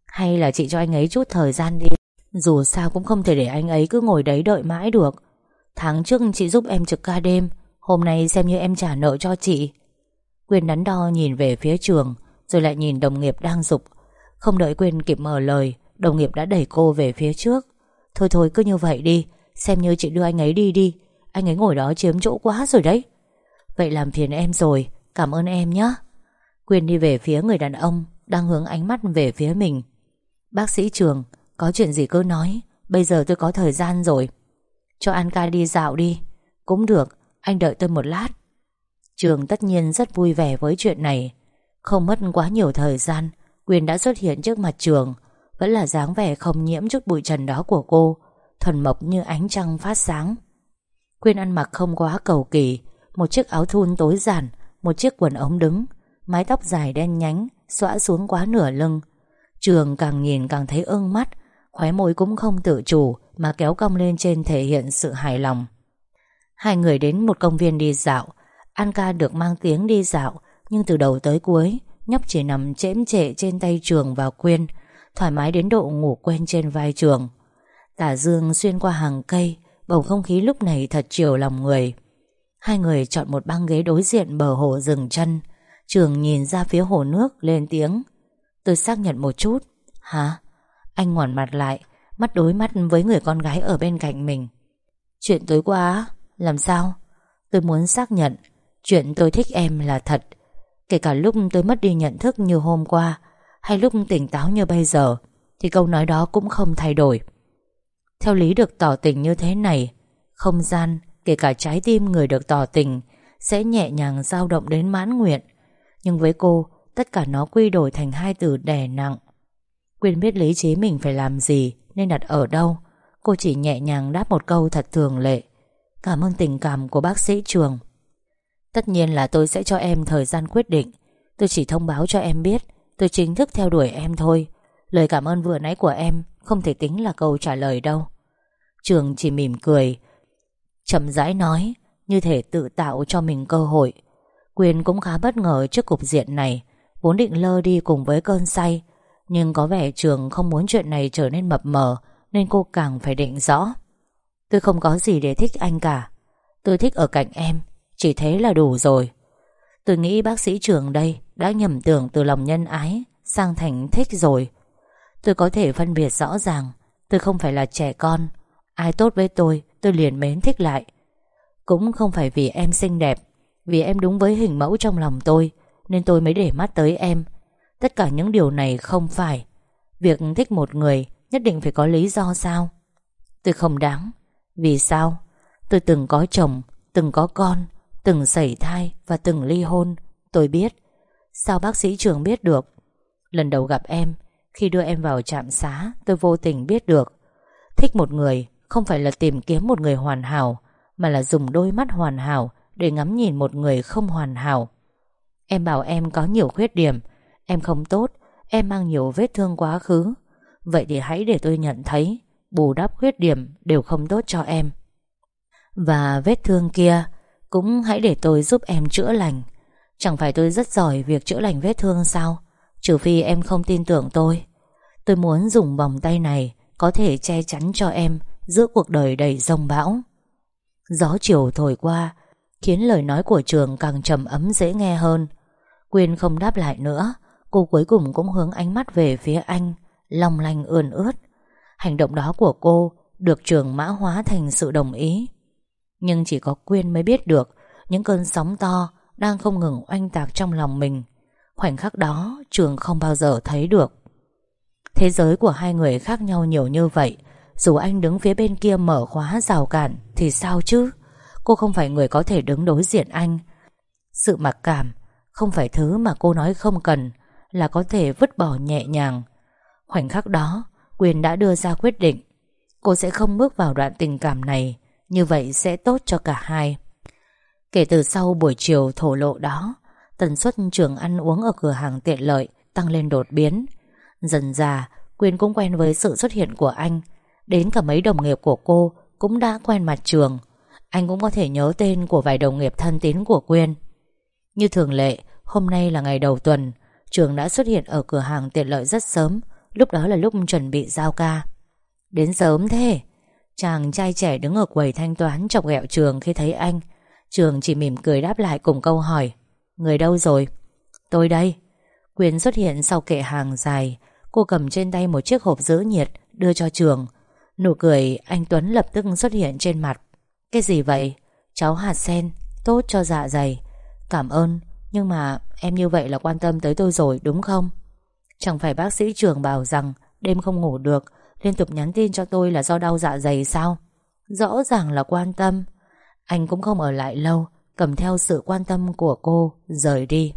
Hay là chị cho anh ấy chút thời gian đi, Dù sao cũng không thể để anh ấy cứ ngồi đấy đợi mãi được. Tháng trước chị giúp em trực ca đêm, Hôm nay xem như em trả nợ cho chị. Quyên đắn đo nhìn về phía trường, Rồi lại nhìn đồng nghiệp đang dục. Không đợi Quyên kịp mở lời, Đồng nghiệp đã đẩy cô về phía trước. Thôi thôi cứ như vậy đi, Xem như chị đưa anh ấy đi đi, Anh ấy ngồi đó chiếm chỗ quá rồi đấy. Vậy làm phiền em rồi. Cảm ơn em nhé. Quyên đi về phía người đàn ông Đang hướng ánh mắt về phía mình. Bác sĩ Trường, Có chuyện gì cứ nói. Bây giờ tôi có thời gian rồi. Cho An ca đi dạo đi. Cũng được, Anh đợi tôi một lát. Trường tất nhiên rất vui vẻ với chuyện này. Không mất quá nhiều thời gian, Quyên đã xuất hiện trước mặt trường. Vẫn là dáng vẻ không nhiễm chút bụi trần đó của cô, Thuần mộc như ánh trăng phát sáng. Quyên ăn mặc không quá cầu kỳ một chiếc áo thun tối giản, Một chiếc quần ống đứng, Mái tóc dài đen nhánh, Xõa xuống quá nửa lưng. Trường càng nhìn càng thấy ưng mắt, Khóe môi cũng không tự chủ Mà kéo cong lên trên thể hiện sự hài lòng. Hai người đến một công viên đi dạo. An ca được mang tiếng đi dạo, Nhưng từ đầu tới cuối, Nhóc chỉ nằm chễm trệ trên tay trường và Quyên Thoải mái đến độ ngủ quen trên vai trường. Tả dương xuyên qua hàng cây, Bầu không khí lúc này thật chiều lòng người. Hai người chọn một băng ghế đối diện bờ hồ dừng chân. Trường nhìn ra phía hồ nước, lên tiếng. Tôi xác nhận một chút. Hả? Anh ngoảnh mặt lại, Mắt đối mắt với người con gái ở bên cạnh mình. Chuyện tối qua Làm sao? Tôi muốn xác nhận. Chuyện tôi thích em là thật. Kể cả lúc tôi mất đi nhận thức như hôm qua, Hay lúc tỉnh táo như bây giờ, Thì câu nói đó cũng không thay đổi. Theo lý được tỏ tình như thế này, Không gian Kể cả trái tim người được tỏ tình, Sẽ nhẹ nhàng dao động đến mãn nguyện. Nhưng với cô, Tất cả nó quy đổi thành hai từ đè nặng. Quyên biết lý trí mình phải làm gì, Nên đặt ở đâu, Cô chỉ nhẹ nhàng đáp một câu thật thường lệ. Cảm ơn tình cảm của bác sĩ Trường. Tất nhiên là tôi sẽ cho em thời gian quyết định. Tôi chỉ thông báo cho em biết, Tôi chính thức theo đuổi em thôi. Lời cảm ơn vừa nãy của em Không thể tính là câu trả lời đâu. Trường chỉ mỉm cười chậm rãi nói, Như thể tự tạo cho mình cơ hội. Quyền cũng khá bất ngờ trước cục diện này, Vốn định lơ đi cùng với cơn say, Nhưng có vẻ Trường không muốn chuyện này trở nên mập mờ, Nên cô càng phải định rõ. Tôi không có gì để thích anh cả. Tôi thích ở cạnh em, Chỉ thế là đủ rồi. Tôi nghĩ bác sĩ trường đây Đã nhầm tưởng từ lòng nhân ái, Sang thành thích rồi. Tôi có thể phân biệt rõ ràng, Tôi không phải là trẻ con, Ai tốt với tôi tôi liền mến thích lại. Cũng không phải vì em xinh đẹp, Vì em đúng với hình mẫu trong lòng tôi, Nên tôi mới để mắt tới em. Tất cả những điều này không phải. Việc thích một người Nhất định phải có lý do sao? Tôi không đáng. Vì sao? Tôi từng có chồng, Từng có con, Từng sảy thai Và từng ly hôn. Tôi biết. Sao bác sĩ trường biết được? Lần đầu gặp em, Khi đưa em vào trạm xá, Tôi vô tình biết được. Thích một người không phải là tìm kiếm một người hoàn hảo, Mà là dùng đôi mắt hoàn hảo Để ngắm nhìn một người không hoàn hảo. Em bảo em có nhiều khuyết điểm, Em không tốt, Em mang nhiều vết thương quá khứ. Vậy thì hãy để tôi nhận thấy, Bù đắp khuyết điểm đều không tốt cho em. Và vết thương kia, Cũng hãy để tôi giúp em chữa lành. Chẳng phải tôi rất giỏi việc chữa lành vết thương sao? Trừ phi em không tin tưởng tôi. Tôi muốn dùng vòng tay này Có thể che chắn cho em Giữa cuộc đời đầy rông bão. Gió chiều thổi qua, Khiến lời nói của trường càng trầm ấm dễ nghe hơn. Quyên không đáp lại nữa, Cô cuối cùng cũng hướng ánh mắt về phía anh, Long lanh ươn ướt. Hành động đó của cô Được trường mã hóa thành sự đồng ý. Nhưng chỉ có Quyên mới biết được Những cơn sóng to Đang không ngừng oanh tạc trong lòng mình. Khoảnh khắc đó, trường không bao giờ thấy được. Thế giới của hai người khác nhau nhiều như vậy dù anh đứng phía bên kia mở khóa rào cản, Thì sao chứ? Cô không phải người có thể đứng đối diện anh. Sự mặc cảm Không phải thứ mà cô nói không cần, Là có thể vứt bỏ nhẹ nhàng. Khoảnh khắc đó, Quyền đã đưa ra quyết định. Cô sẽ không bước vào đoạn tình cảm này. Như vậy sẽ tốt cho cả hai. Kể từ sau buổi chiều thổ lộ đó, Tần suất trường ăn uống ở cửa hàng tiện lợi Tăng lên đột biến. Dần già Quyên cũng quen với sự xuất hiện của anh. Đến cả mấy đồng nghiệp của cô Cũng đã quen mặt trường. Anh cũng có thể nhớ tên của vài đồng nghiệp thân tín của Quyên. Như thường lệ, Hôm nay là ngày đầu tuần, Trường đã xuất hiện ở cửa hàng tiện lợi rất sớm, Lúc đó là lúc chuẩn bị giao ca. Đến sớm thế, Chàng trai trẻ đứng ở quầy thanh toán Chọc ghẹo trường khi thấy anh. Trường chỉ mỉm cười đáp lại cùng câu hỏi, Người đâu rồi? Tôi đây. Quyên xuất hiện sau kệ hàng dài, Cô cầm trên tay một chiếc hộp giữ nhiệt Đưa cho trường. Nụ cười anh Tuấn lập tức xuất hiện trên mặt. Cái gì vậy? Cháu hạt sen, Tốt cho dạ dày. Cảm ơn, Nhưng mà em như vậy là quan tâm tới tôi rồi, đúng không? Chẳng phải bác sĩ trường bảo rằng Đêm không ngủ được, Liên tục nhắn tin cho tôi là do đau dạ dày sao? Rõ ràng là quan tâm. Anh cũng không ở lại lâu, Cầm theo sự quan tâm của cô, Rời đi.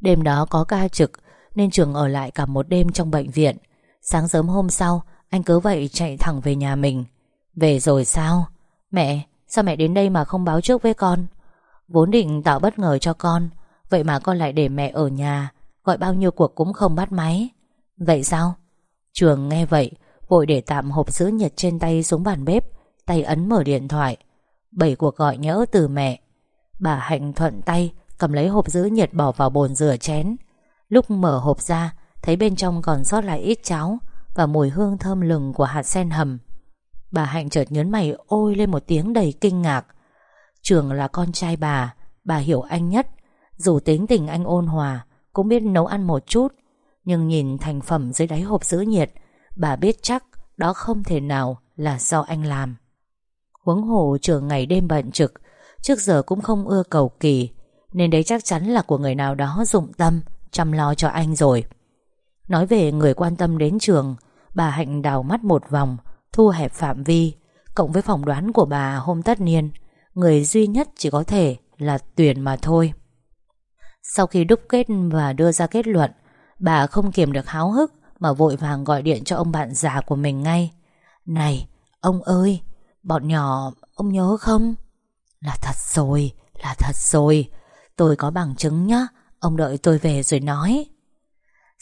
Đêm đó có ca trực, Nên trường ở lại cả một đêm trong bệnh viện. Sáng sớm hôm sau anh cứ vậy chạy thẳng về nhà mình. Về rồi sao? Mẹ sao mẹ đến đây mà không báo trước với con? Vốn định tạo bất ngờ cho con, Vậy mà con lại để mẹ ở nhà, Gọi bao nhiêu cuộc cũng không bắt máy. Vậy sao? Trường nghe vậy, Vội để tạm hộp sữa nhiệt trên tay xuống bàn bếp, Tay ấn mở điện thoại. Bảy cuộc gọi nhỡ từ mẹ. Bà Hạnh thuận tay, Cầm lấy hộp giữ nhiệt bỏ vào bồn rửa chén. Lúc mở hộp ra, Thấy bên trong còn sót lại ít cháo. Và mùi hương thơm lừng của hạt sen hầm. Bà Hạnh chợt nhớn mày ôi lên một tiếng đầy kinh ngạc. Trường là con trai bà Bà hiểu anh nhất. Dù tính tình anh ôn hòa, cũng biết nấu ăn một chút. Nhưng nhìn thành phẩm dưới đáy hộp giữ nhiệt, Bà biết chắc Đó không thể nào là do anh làm. Huống hồ trường ngày đêm bận trực, Trước giờ cũng không ưa cầu kỳ, Nên đấy chắc chắn là của người nào đó dụng tâm, Chăm lo cho anh rồi. Nói về người quan tâm đến trường, Bà Hạnh đào mắt một vòng, Thu hẹp phạm vi. Cộng với phỏng đoán của bà hôm tất niên, Người duy nhất chỉ có thể là Tuyền mà thôi. Sau khi đúc kết và đưa ra kết luận, Bà không kiềm được háo hức Mà vội vàng gọi điện cho ông bạn già của mình ngay. Này, Ông ơi, Bọn nhỏ, Ông nhớ không? Là thật rồi, Là thật rồi. Tôi có bằng chứng nhá, Ông đợi tôi về rồi nói.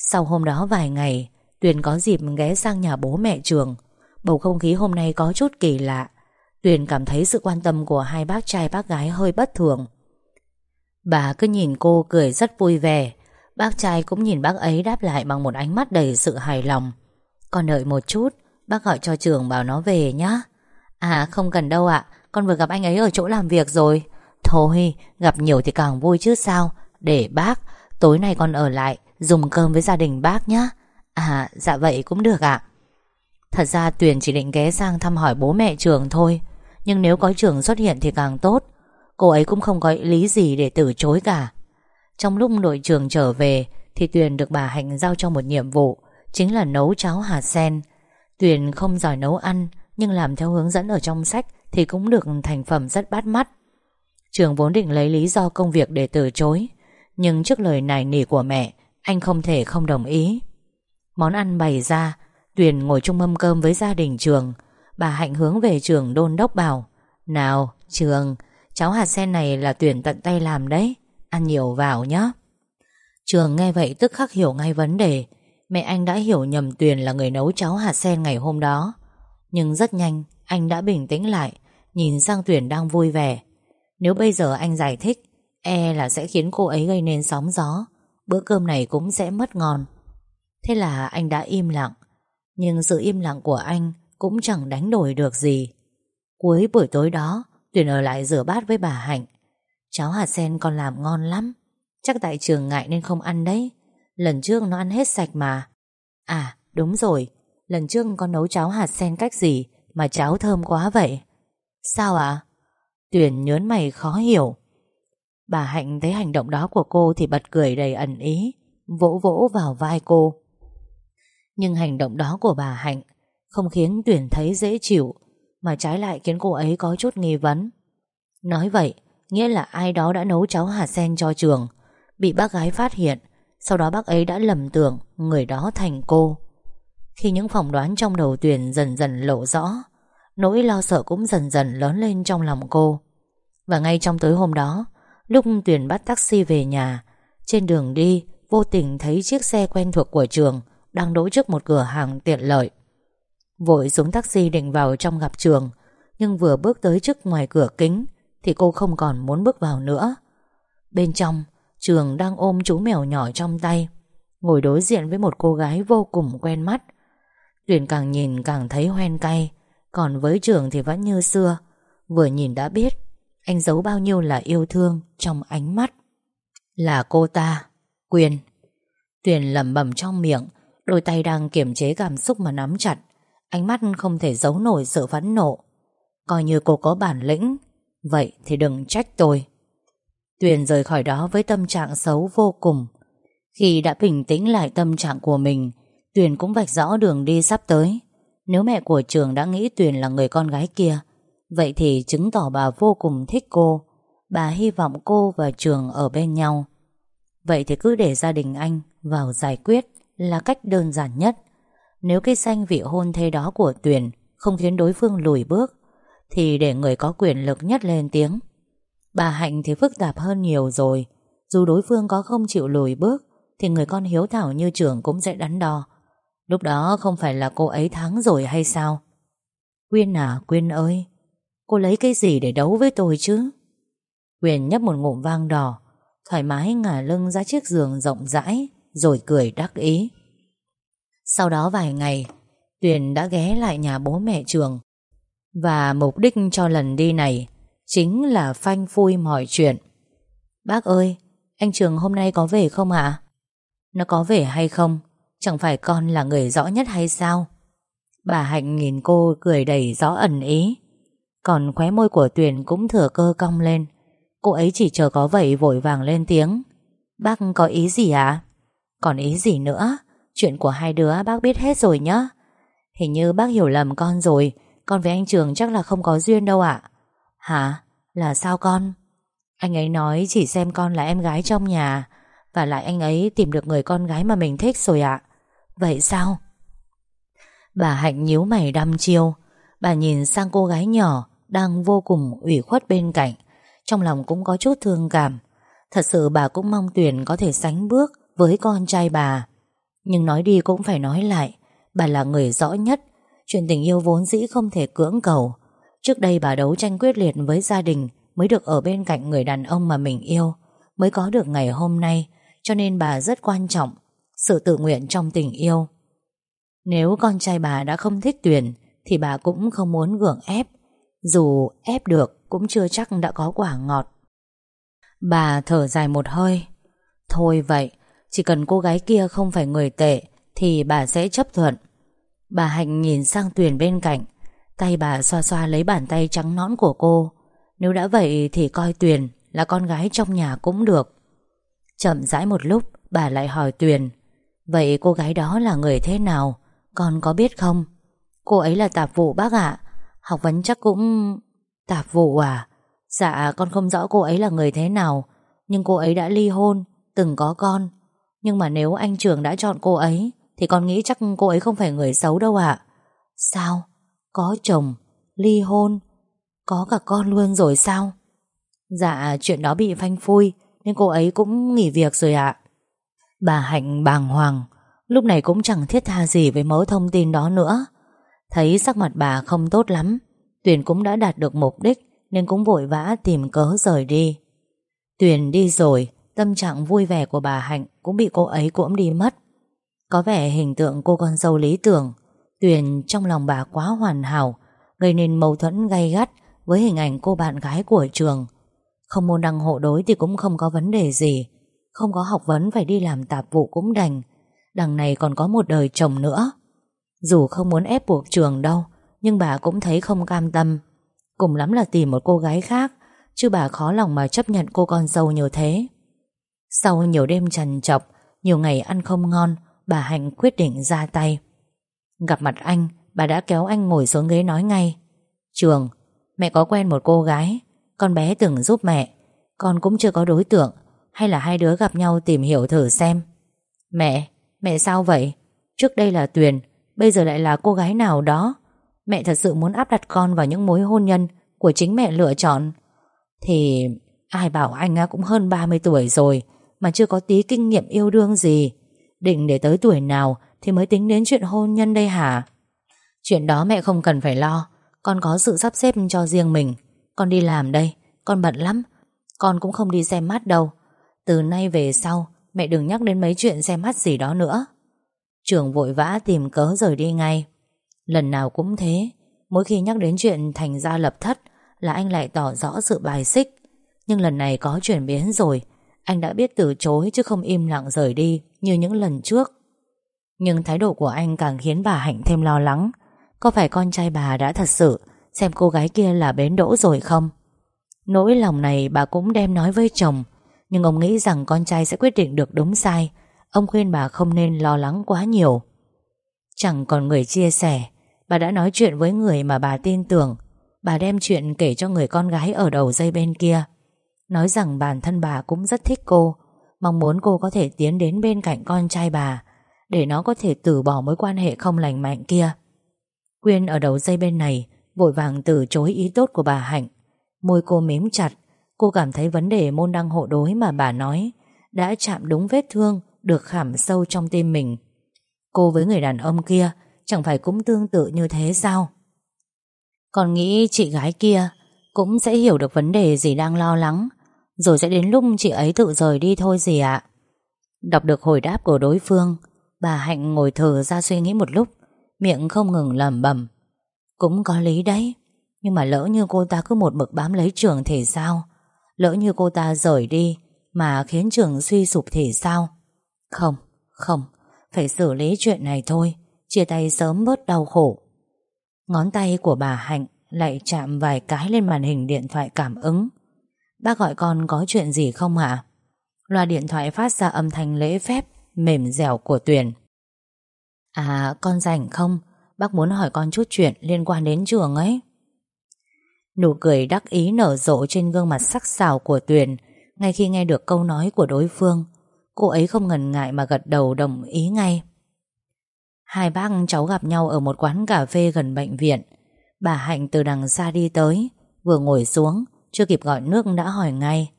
Sau hôm đó vài ngày, Tuyền có dịp ghé sang nhà bố mẹ trường. Bầu không khí hôm nay có chút kỳ lạ. Tuyền cảm thấy sự quan tâm của hai bác trai bác gái hơi bất thường. Bà cứ nhìn cô cười rất vui vẻ. Bác trai cũng nhìn bác ấy đáp lại bằng một ánh mắt đầy sự hài lòng. Con đợi một chút, Bác gọi cho trường bảo nó về nhá. À không cần đâu ạ, Con vừa gặp anh ấy ở chỗ làm việc rồi. Thôi, gặp nhiều thì càng vui chứ sao. Để bác, Tối nay con ở lại Dùng cơm với gia đình bác nhá. À dạ vậy cũng được ạ. Thật ra Tuyền chỉ định ghé sang thăm hỏi bố mẹ trường thôi. Nhưng nếu có trường xuất hiện thì càng tốt. Cô ấy cũng không có lý gì để từ chối cả. Trong lúc đội trường trở về Thì Tuyền được bà Hạnh giao cho một nhiệm vụ, Chính là nấu cháo hạt sen. Tuyền không giỏi nấu ăn, Nhưng làm theo hướng dẫn ở trong sách Thì cũng được thành phẩm rất bắt mắt. Trường vốn định lấy lý do công việc để từ chối, Nhưng trước lời nài nỉ của mẹ anh không thể không đồng ý. Món ăn bày ra, Tuyền ngồi chung mâm cơm với gia đình trường. Bà Hạnh hướng về trường đôn đốc bảo, Nào, trường, Cháu hạt sen này là Tuyền tận tay làm đấy, Ăn nhiều vào nhé Trường nghe vậy tức khắc hiểu ngay vấn đề. Mẹ anh đã hiểu nhầm Tuyền là người nấu cháo hạt sen ngày hôm đó. Nhưng rất nhanh, Anh đã bình tĩnh lại, Nhìn sang Tuyền đang vui vẻ. Nếu bây giờ anh giải thích E là sẽ khiến cô ấy gây nên sóng gió. Bữa cơm này cũng sẽ mất ngon. Thế là anh đã im lặng, Nhưng sự im lặng của anh Cũng chẳng đánh đổi được gì. Cuối buổi tối đó, Tuyền ở lại rửa bát với bà Hạnh. Cháo hạt sen còn làm ngon lắm, Chắc tại trường ngại nên không ăn đấy. Lần trước nó ăn hết sạch mà. À đúng rồi, Lần trước con nấu cháo hạt sen cách gì Mà cháo thơm quá vậy? Sao ạ? À? Tuyền nhớn mày khó hiểu. Bà Hạnh thấy hành động đó của cô Thì bật cười đầy ẩn ý, Vỗ vỗ vào vai cô. Nhưng hành động đó của bà Hạnh Không khiến tuyển thấy dễ chịu, Mà trái lại khiến cô ấy có chút nghi vấn. Nói vậy, Nghĩa là ai đó đã nấu cháo hạt sen cho trường, Bị bác gái phát hiện, Sau đó bác ấy đã lầm tưởng Người đó thành cô. Khi những phỏng đoán trong đầu tuyển dần dần lộ rõ, Nỗi lo sợ cũng dần dần lớn lên trong lòng cô. Và ngay trong tối hôm đó Lúc Tuyền bắt taxi về nhà, Trên đường đi, Vô tình thấy chiếc xe quen thuộc của trường Đang đỗ trước một cửa hàng tiện lợi. Vội xuống taxi định vào trong gặp trường, Nhưng vừa bước tới trước ngoài cửa kính Thì cô không còn muốn bước vào nữa. Bên trong, Trường đang ôm chú mèo nhỏ trong tay, Ngồi đối diện với một cô gái vô cùng quen mắt. Tuyền càng nhìn càng thấy hoen cay, Còn với trường thì vẫn như xưa, Vừa nhìn đã biết anh giấu bao nhiêu là yêu thương Trong ánh mắt? Là cô ta, Quyền. Tuyền lẩm bẩm trong miệng, Đôi tay đang kiềm chế cảm xúc mà nắm chặt. Ánh mắt không thể giấu nổi sự phẫn nộ. Coi như cô có bản lĩnh, Vậy thì đừng trách tôi. Tuyền rời khỏi đó với tâm trạng xấu vô cùng. Khi đã bình tĩnh lại tâm trạng của mình, Tuyền cũng vạch rõ đường đi sắp tới. Nếu mẹ của trường đã nghĩ Tuyền là người con gái kia Vậy thì chứng tỏ bà vô cùng thích cô Bà hy vọng cô và trường ở bên nhau Vậy thì cứ để gia đình anh vào giải quyết là cách đơn giản nhất. Nếu cái danh vị hôn thê đó của Tuyền không khiến đối phương lùi bước, thì để người có quyền lực nhất lên tiếng. Bà Hạnh thì phức tạp hơn nhiều rồi. Dù đối phương có không chịu lùi bước, thì người con hiếu thảo như trường cũng sẽ đắn đo. Lúc đó không phải là cô ấy thắng rồi hay sao? Quyên à, Quyên ơi, cô lấy cái gì để đấu với tôi chứ? Quyên nhấp một ngụm vang đỏ, thoải mái ngả lưng ra chiếc giường rộng rãi, rồi cười đắc ý. Sau đó vài ngày, Tuyền đã ghé lại nhà bố mẹ trường. Và mục đích cho lần đi này chính là phanh phui mọi chuyện. Bác ơi, anh Trường hôm nay có về không ạ? Nó có về hay không? Chẳng phải con là người rõ nhất hay sao? Bà Hạnh nhìn cô cười đầy rõ ẩn ý. Còn khóe môi của Tuyền cũng thừa cơ cong lên Cô ấy chỉ chờ có vậy vội vàng lên tiếng Bác có ý gì à? Còn ý gì nữa? Chuyện của hai đứa bác biết hết rồi nhá Hình như bác hiểu lầm con rồi Con với anh Trường chắc là không có duyên đâu ạ Hả? Là sao con? Anh ấy nói chỉ xem con là em gái trong nhà Và lại anh ấy tìm được người con gái mà mình thích rồi ạ Vậy sao? Bà Hạnh nhíu mày đăm chiêu Bà nhìn sang cô gái nhỏ đang vô cùng ủy khuất bên cạnh. Trong lòng cũng có chút thương cảm. Thật sự bà cũng mong Tuyền có thể sánh bước Với con trai bà. Nhưng nói đi cũng phải nói lại, Bà là người rõ nhất. Chuyện tình yêu vốn dĩ không thể cưỡng cầu. Trước đây bà đấu tranh quyết liệt với gia đình Mới được ở bên cạnh người đàn ông mà mình yêu, Mới có được ngày hôm nay, Cho nên bà rất quan trọng, Sự tự nguyện trong tình yêu. Nếu con trai bà đã không thích Tuyền, Thì bà cũng không muốn gượng ép. Dù ép được Cũng chưa chắc đã có quả ngọt. Bà thở dài một hơi. Thôi vậy, Chỉ cần cô gái kia không phải người tệ Thì bà sẽ chấp thuận. Bà Hạnh nhìn sang Tuyền bên cạnh. Tay bà xoa xoa lấy bàn tay trắng nõn của cô. Nếu đã vậy thì coi Tuyền Là con gái trong nhà cũng được. Chậm rãi một lúc, Bà lại hỏi Tuyền. Vậy cô gái đó là người thế nào? Con có biết không? Cô ấy là tạp vụ bác ạ. Học vấn chắc cũng Tạp vụ à? Dạ con không rõ cô ấy là người thế nào, Nhưng cô ấy đã ly hôn, Từng có con. Nhưng mà nếu anh trường đã chọn cô ấy, Thì con nghĩ chắc cô ấy không phải người xấu đâu ạ. Sao? Có chồng, Ly hôn, Có cả con luôn rồi sao? Dạ chuyện đó bị phanh phui, Nên cô ấy cũng nghỉ việc rồi ạ. Bà Hạnh bàng hoàng, Lúc này cũng chẳng thiết tha gì với mớ thông tin đó nữa. Thấy sắc mặt bà không tốt lắm Tuyền cũng đã đạt được mục đích nên cũng vội vã tìm cớ rời đi. Tuyền đi rồi, tâm trạng vui vẻ của bà Hạnh cũng bị cô ấy cũng đi mất. Có vẻ hình tượng cô con dâu lý tưởng, Tuyền trong lòng bà quá hoàn hảo, gây nên mâu thuẫn gay gắt với hình ảnh cô bạn gái của trường. Không môn đăng hộ đối thì cũng không có vấn đề gì, không có học vấn phải đi làm tạp vụ cũng đành, đằng này còn có một đời chồng nữa. Dù không muốn ép buộc trường đâu, nhưng bà cũng thấy không cam tâm. Cùng lắm là tìm một cô gái khác Chứ bà khó lòng mà chấp nhận cô con dâu như thế. Sau nhiều đêm trần chọc Nhiều ngày ăn không ngon Bà Hạnh quyết định ra tay. Gặp mặt anh Bà đã kéo anh ngồi xuống ghế nói ngay. Trường Mẹ có quen một cô gái Con bé từng giúp mẹ. Con cũng chưa có đối tượng Hay là hai đứa gặp nhau tìm hiểu thử xem. Mẹ Mẹ sao vậy? Trước đây là Tuyền Bây giờ lại là cô gái nào đó? Mẹ thật sự muốn áp đặt con vào những mối hôn nhân Của chính mẹ lựa chọn. Thì ai bảo anh cũng hơn 30 tuổi rồi, Mà chưa có tí kinh nghiệm yêu đương gì. Định để tới tuổi nào Thì mới tính đến chuyện hôn nhân đây hả? Chuyện đó mẹ không cần phải lo. Con có sự sắp xếp cho riêng mình. Con đi làm đây, Con bận lắm. Con cũng không đi xem mắt đâu. Từ nay về sau, Mẹ đừng nhắc đến mấy chuyện xem mắt gì đó nữa. Trường vội vã tìm cớ rời đi ngay. Lần nào cũng thế, Mỗi khi nhắc đến chuyện thành gia lập thất Là anh lại tỏ rõ sự bài xích. Nhưng lần này có chuyển biến rồi, Anh đã biết từ chối chứ không im lặng rời đi Như những lần trước. Nhưng thái độ của anh càng khiến bà Hạnh thêm lo lắng. Có phải con trai bà đã thật sự Xem cô gái kia là bến đỗ rồi không? Nỗi lòng này bà cũng đem nói với chồng, Nhưng ông nghĩ rằng con trai sẽ quyết định được đúng sai. Ông khuyên bà không nên lo lắng quá nhiều. Chẳng còn người chia sẻ, Bà đã nói chuyện với người mà bà tin tưởng. Bà đem chuyện kể cho người con gái ở đầu dây bên kia. Nói rằng bản thân bà cũng rất thích cô, Mong muốn cô có thể tiến đến bên cạnh con trai bà, Để nó có thể từ bỏ mối quan hệ không lành mạnh kia. Quyên ở đầu dây bên này, Vội vàng từ chối ý tốt của bà Hạnh. Môi cô mím chặt, Cô cảm thấy vấn đề môn đăng hộ đối mà bà nói Đã chạm đúng vết thương được khảm sâu trong tim mình. Cô với người đàn ông kia Chẳng phải cũng tương tự như thế sao? Còn nghĩ chị gái kia Cũng sẽ hiểu được vấn đề gì đang lo lắng, Rồi sẽ đến lúc chị ấy tự rời đi thôi gì ạ. Đọc được hồi đáp của đối phương, Bà Hạnh ngồi thở ra suy nghĩ một lúc, Miệng không ngừng lẩm bẩm. Cũng có lý đấy, Nhưng mà lỡ như cô ta cứ một mực bám lấy trường thì sao? Lỡ như cô ta rời đi Mà khiến trường suy sụp thì sao? Không, không Phải xử lý chuyện này thôi Chia tay sớm bớt đau khổ Ngón tay của bà Hạnh lại chạm vài cái lên màn hình điện thoại cảm ứng. Bác gọi con có chuyện gì không ạ? Loa điện thoại phát ra âm thanh lễ phép, mềm dẻo của Tuyền. À, con rảnh không? Bác muốn hỏi con chút chuyện liên quan đến trường ấy. Nụ cười đắc ý nở rộ trên gương mặt sắc sảo của Tuyền ngay khi nghe được câu nói của đối phương. Cô ấy không ngần ngại mà gật đầu đồng ý ngay. Hai bác cháu gặp nhau ở một quán cà phê gần bệnh viện. Bà Hạnh từ đằng xa đi tới, vừa ngồi xuống, chưa kịp gọi nước đã hỏi ngay.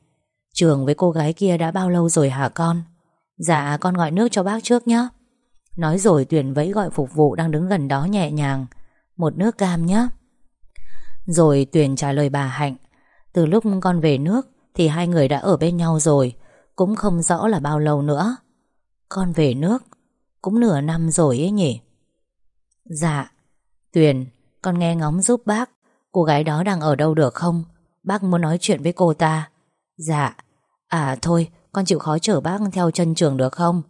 Trường với cô gái kia đã bao lâu rồi hả con? Dạ con gọi nước cho bác trước nhé. Nói rồi Tuyền vẫy gọi phục vụ đang đứng gần đó nhẹ nhàng. Một nước cam nhé. Rồi Tuyền trả lời bà Hạnh. Từ lúc con về nước thì hai người đã ở bên nhau rồi. Cũng không rõ là bao lâu nữa. Con về nước, cũng nửa năm rồi ấy nhỉ? Dạ Tuyền, Con nghe ngóng giúp bác. Cô gái đó đang ở đâu được không? Bác muốn nói chuyện với cô ta. Dạ À thôi, con chịu khó chở bác theo chân trường được không?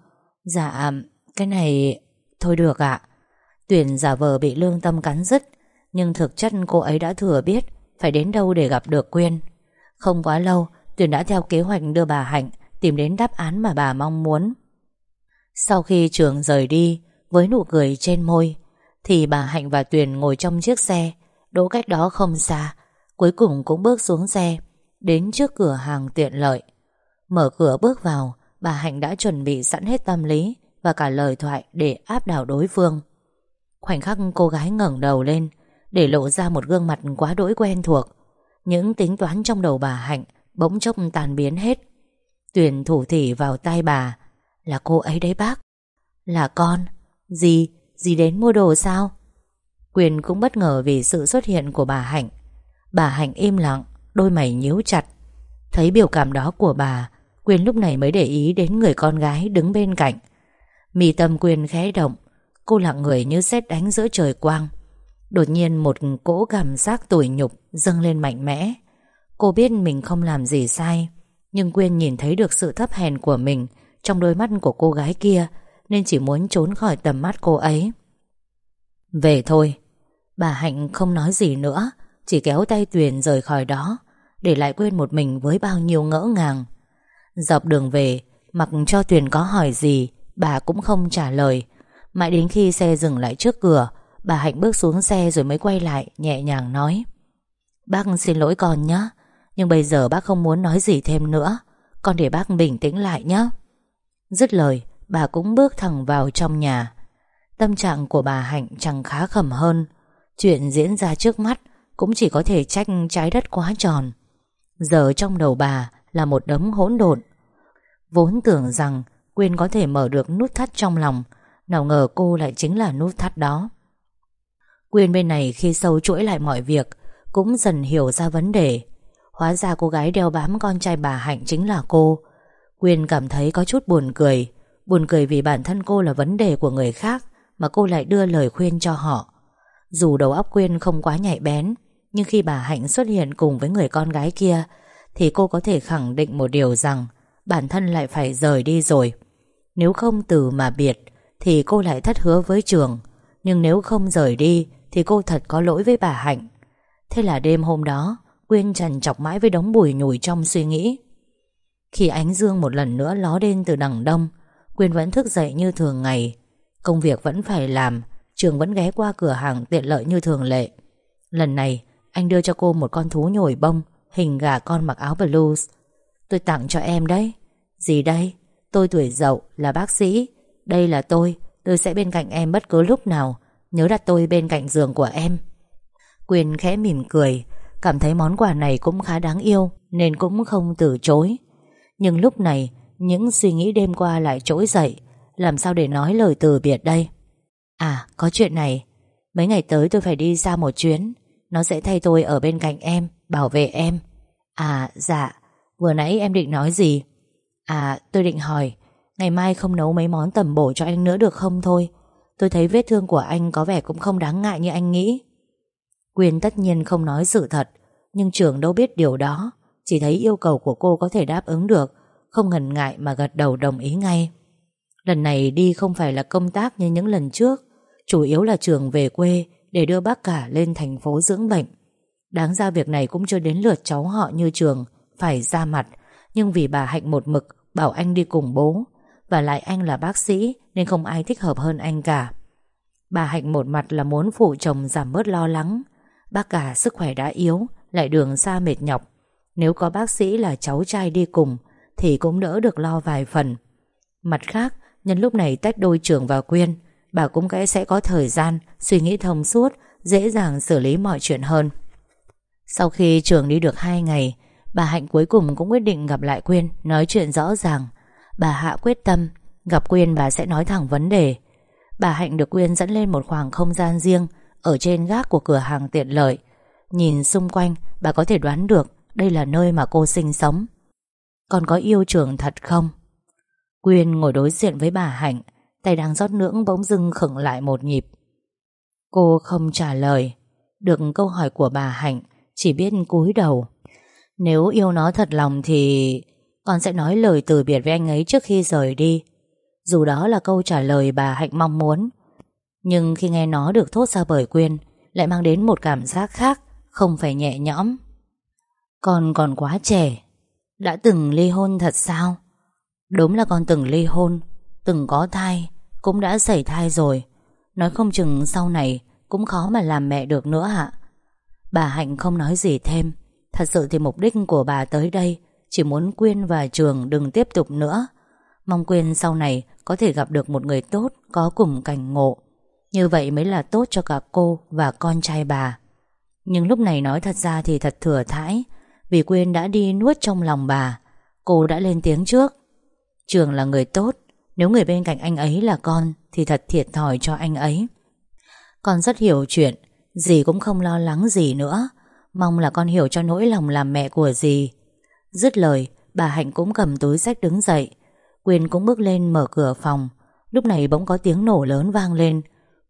Dạ Cái này, Thôi được ạ. Tuyền giả vờ bị lương tâm cắn rứt, Nhưng thực chất cô ấy đã thừa biết Phải đến đâu để gặp được Quyên. Không quá lâu, Tuyền đã theo kế hoạch đưa bà Hạnh Tìm đến đáp án mà bà mong muốn. Sau khi trường rời đi, Với nụ cười trên môi, Thì bà Hạnh và Tuyền ngồi trong chiếc xe. Đỗ cách đó không xa, Cuối cùng cũng bước xuống xe, Đến trước cửa hàng tiện lợi. Mở cửa bước vào, Bà Hạnh đã chuẩn bị sẵn hết tâm lý Và cả lời thoại để áp đảo đối phương. Khoảnh khắc cô gái ngẩng đầu lên, Để lộ ra một gương mặt quá đỗi quen thuộc. Những tính toán trong đầu bà Hạnh Bỗng chốc tàn biến hết. Tuyền thủ thỉ vào tay bà. Là cô ấy đấy bác. Là con. Gì, gì đến mua đồ sao? Quyền cũng bất ngờ vì sự xuất hiện của bà Hạnh. Bà Hạnh im lặng Đôi mày nhíu chặt. Thấy biểu cảm đó của bà Quyền lúc này mới để ý đến người con gái đứng bên cạnh. Mì tâm Quyền khẽ động. Cô lặng người như xét đánh giữa trời quang. Đột nhiên một cỗ cảm giác tủi nhục dâng lên mạnh mẽ. Cô biết mình không làm gì sai. Nhưng Quyên nhìn thấy được sự thấp hèn của mình trong đôi mắt của cô gái kia, Nên chỉ muốn trốn khỏi tầm mắt cô ấy. Về thôi, Bà Hạnh không nói gì nữa, Chỉ kéo tay Tuyền rời khỏi đó, Để lại quên một mình với bao nhiêu ngỡ ngàng. Dọc đường về, Mặc cho Tuyền có hỏi gì, Bà cũng không trả lời. Mãi đến khi xe dừng lại trước cửa, Bà Hạnh bước xuống xe rồi mới quay lại, Nhẹ nhàng nói, Bác xin lỗi con nhé nhưng bây giờ bác không muốn nói gì thêm nữa. Con để bác bình tĩnh lại nhé. Dứt lời, Bà cũng bước thẳng vào trong nhà. Tâm trạng của bà Hạnh chẳng khá khẩm hơn. Chuyện diễn ra trước mắt Cũng chỉ có thể trách trái đất quá tròn. Giờ trong đầu bà Là một đống hỗn độn. Vốn tưởng rằng Quyên có thể mở được nút thắt trong lòng, Nào ngờ cô lại chính là nút thắt đó. Quyên bên này khi sâu chuỗi lại mọi việc Cũng dần hiểu ra vấn đề. Hóa ra cô gái đeo bám con trai bà Hạnh chính là cô. Quyên cảm thấy có chút buồn cười. Buồn cười vì bản thân cô là vấn đề của người khác, Mà cô lại đưa lời khuyên cho họ. Dù đầu óc Quyên không quá nhạy bén, Nhưng khi bà Hạnh xuất hiện cùng với người con gái kia, Thì cô có thể khẳng định một điều rằng Bản thân lại phải rời đi rồi. Nếu không từ mà biệt, Thì cô lại thất hứa với trường. Nhưng nếu không rời đi, Thì cô thật có lỗi với bà Hạnh. Thế là đêm hôm đó Quyên trần chọc mãi với đống bùi nhùi trong suy nghĩ. Khi ánh dương một lần nữa ló lên từ đằng đông, Quyên vẫn thức dậy như thường ngày. Công việc vẫn phải làm, Trường vẫn ghé qua cửa hàng tiện lợi như thường lệ. Lần này, Anh đưa cho cô một con thú nhồi bông, Hình gà con mặc áo blues Tôi tặng cho em đấy. Gì đây? Tôi tuổi dậu là bác sĩ. Đây là tôi Tôi sẽ bên cạnh em bất cứ lúc nào. Nhớ đặt tôi bên cạnh giường của em. Quyên khẽ mỉm cười Cảm thấy món quà này cũng khá đáng yêu, Nên cũng không từ chối. Nhưng lúc này, Những suy nghĩ đêm qua lại trỗi dậy. Làm sao để nói lời từ biệt đây? À có chuyện này. Mấy ngày tới tôi phải đi ra một chuyến. Nó sẽ thay tôi ở bên cạnh em, Bảo vệ em. À dạ. Vừa nãy em định nói gì? À tôi định hỏi, Ngày mai không nấu mấy món tầm bổ cho anh nữa được không thôi? Tôi thấy vết thương của anh có vẻ cũng không đáng ngại như anh nghĩ. Quyền tất nhiên không nói sự thật, Nhưng trường đâu biết điều đó. Chỉ thấy yêu cầu của cô có thể đáp ứng được, Không ngần ngại mà gật đầu đồng ý ngay. Lần này đi không phải là công tác như những lần trước, Chủ yếu là trường về quê Để đưa bác cả lên thành phố dưỡng bệnh. Đáng ra việc này cũng chưa đến lượt cháu họ như trường, Phải ra mặt. Nhưng vì bà Hạnh một mực Bảo anh đi cùng bố, Và lại anh là bác sĩ Nên không ai thích hợp hơn anh cả. Bà Hạnh một mặt là muốn phụ chồng giảm bớt lo lắng Bác cả sức khỏe đã yếu, Lại đường xa mệt nhọc. Nếu có bác sĩ là cháu trai đi cùng, Thì cũng đỡ được lo vài phần. Mặt khác, Nhân lúc này tách đôi trường và Quyên, Bà cũng kẽ sẽ có thời gian Suy nghĩ thông suốt, Dễ dàng xử lý mọi chuyện hơn. Sau khi trường đi được 2 ngày, Bà Hạnh cuối cùng cũng quyết định gặp lại Quyên, Nói chuyện rõ ràng. Bà Hạ quyết tâm, Gặp Quyên bà sẽ nói thẳng vấn đề. Bà Hạnh được Quyên dẫn lên một khoảng không gian riêng ở trên gác của cửa hàng tiện lợi. Nhìn xung quanh, Bà có thể đoán được Đây là nơi mà cô sinh sống. Còn có yêu trường thật không? Quyên ngồi đối diện với bà Hạnh, Tay đang rót nưỡng bỗng dưng khựng lại một nhịp. Cô không trả lời. Được câu hỏi của bà Hạnh, Chỉ biết cúi đầu. Nếu yêu nó thật lòng thì Con sẽ nói lời từ biệt với anh ấy trước khi rời đi. Dù đó là câu trả lời bà Hạnh mong muốn nhưng khi nghe nó được thốt ra bởi Quyên, Lại mang đến một cảm giác khác, Không phải nhẹ nhõm. Con còn quá trẻ, Đã từng ly hôn thật sao? Đúng là con từng ly hôn, Từng có thai, Cũng đã xảy thai rồi. Nói không chừng sau này Cũng khó mà làm mẹ được nữa ạ. Bà Hạnh không nói gì thêm. Thật sự thì mục đích của bà tới đây Chỉ muốn Quyên và Trường đừng tiếp tục nữa. Mong Quyên sau này Có thể gặp được một người tốt Có cùng cảnh ngộ. Như vậy mới là tốt cho cả cô và con trai bà. Nhưng lúc này nói thật ra thì thật thừa thãi, Vì Quyên đã đi nuốt trong lòng bà. Cô đã lên tiếng trước. Trường là người tốt, Nếu người bên cạnh anh ấy là con Thì thật thiệt thòi cho anh ấy. Con rất hiểu chuyện, Dì cũng không lo lắng gì nữa. Mong là con hiểu cho nỗi lòng làm mẹ của dì. Dứt lời, Bà Hạnh cũng cầm túi sách đứng dậy. Quyên cũng bước lên mở cửa phòng. Lúc này bỗng có tiếng nổ lớn vang lên.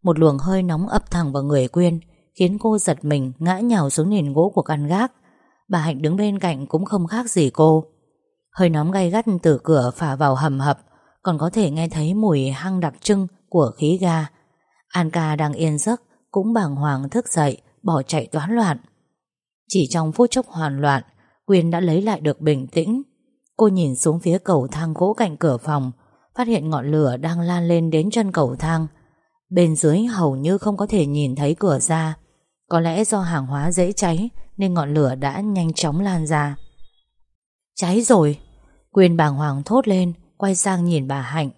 Một luồng hơi nóng ập thẳng vào người Quyên, Khiến cô giật mình ngã nhào xuống nền gỗ của căn gác. Bà Hạnh đứng bên cạnh cũng không khác gì cô. Hơi nóng gay gắt từ cửa phả vào hầm hập, Còn có thể nghe thấy mùi hăng đặc trưng của khí ga. An ca đang yên giấc, Cũng bàng hoàng thức dậy, Bỏ chạy toán loạn. Chỉ trong phút chốc hoàn loạn, Quyên đã lấy lại được bình tĩnh. Cô nhìn xuống phía cầu thang gỗ cạnh cửa phòng, Phát hiện ngọn lửa đang lan lên đến chân cầu thang. Bên dưới hầu như không có thể nhìn thấy cửa ra. Có lẽ do hàng hóa dễ cháy, Nên ngọn lửa đã nhanh chóng lan ra. Cháy rồi. Quyền bàng hoàng thốt lên, Quay sang nhìn bà Hạnh.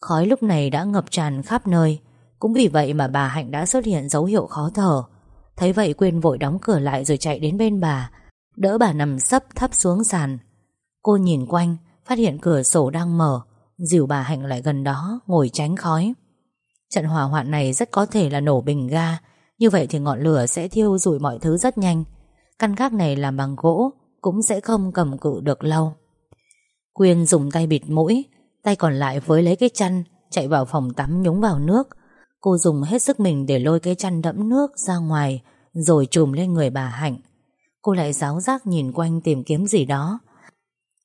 Khói lúc này đã ngập tràn khắp nơi. Cũng vì vậy mà bà Hạnh đã xuất hiện dấu hiệu khó thở. Thấy vậy Quyên vội đóng cửa lại rồi chạy đến bên bà. Đỡ bà nằm sấp thấp xuống sàn. Cô nhìn quanh, Phát hiện cửa sổ đang mở. Dìu bà Hạnh lại gần đó, Ngồi tránh khói. Trận hỏa hoạn này rất có thể là nổ bình ga Như vậy thì ngọn lửa sẽ thiêu rụi mọi thứ rất nhanh Căn gác này làm bằng gỗ cũng sẽ không cầm cự được lâu. Quyên dùng tay bịt mũi, tay còn lại với lấy cái chăn, chạy vào phòng tắm nhúng vào nước. Cô dùng hết sức mình để lôi cái chăn đẫm nước ra ngoài, rồi trùm lên người bà Hạnh. Cô lại giáo giác nhìn quanh tìm kiếm gì đó.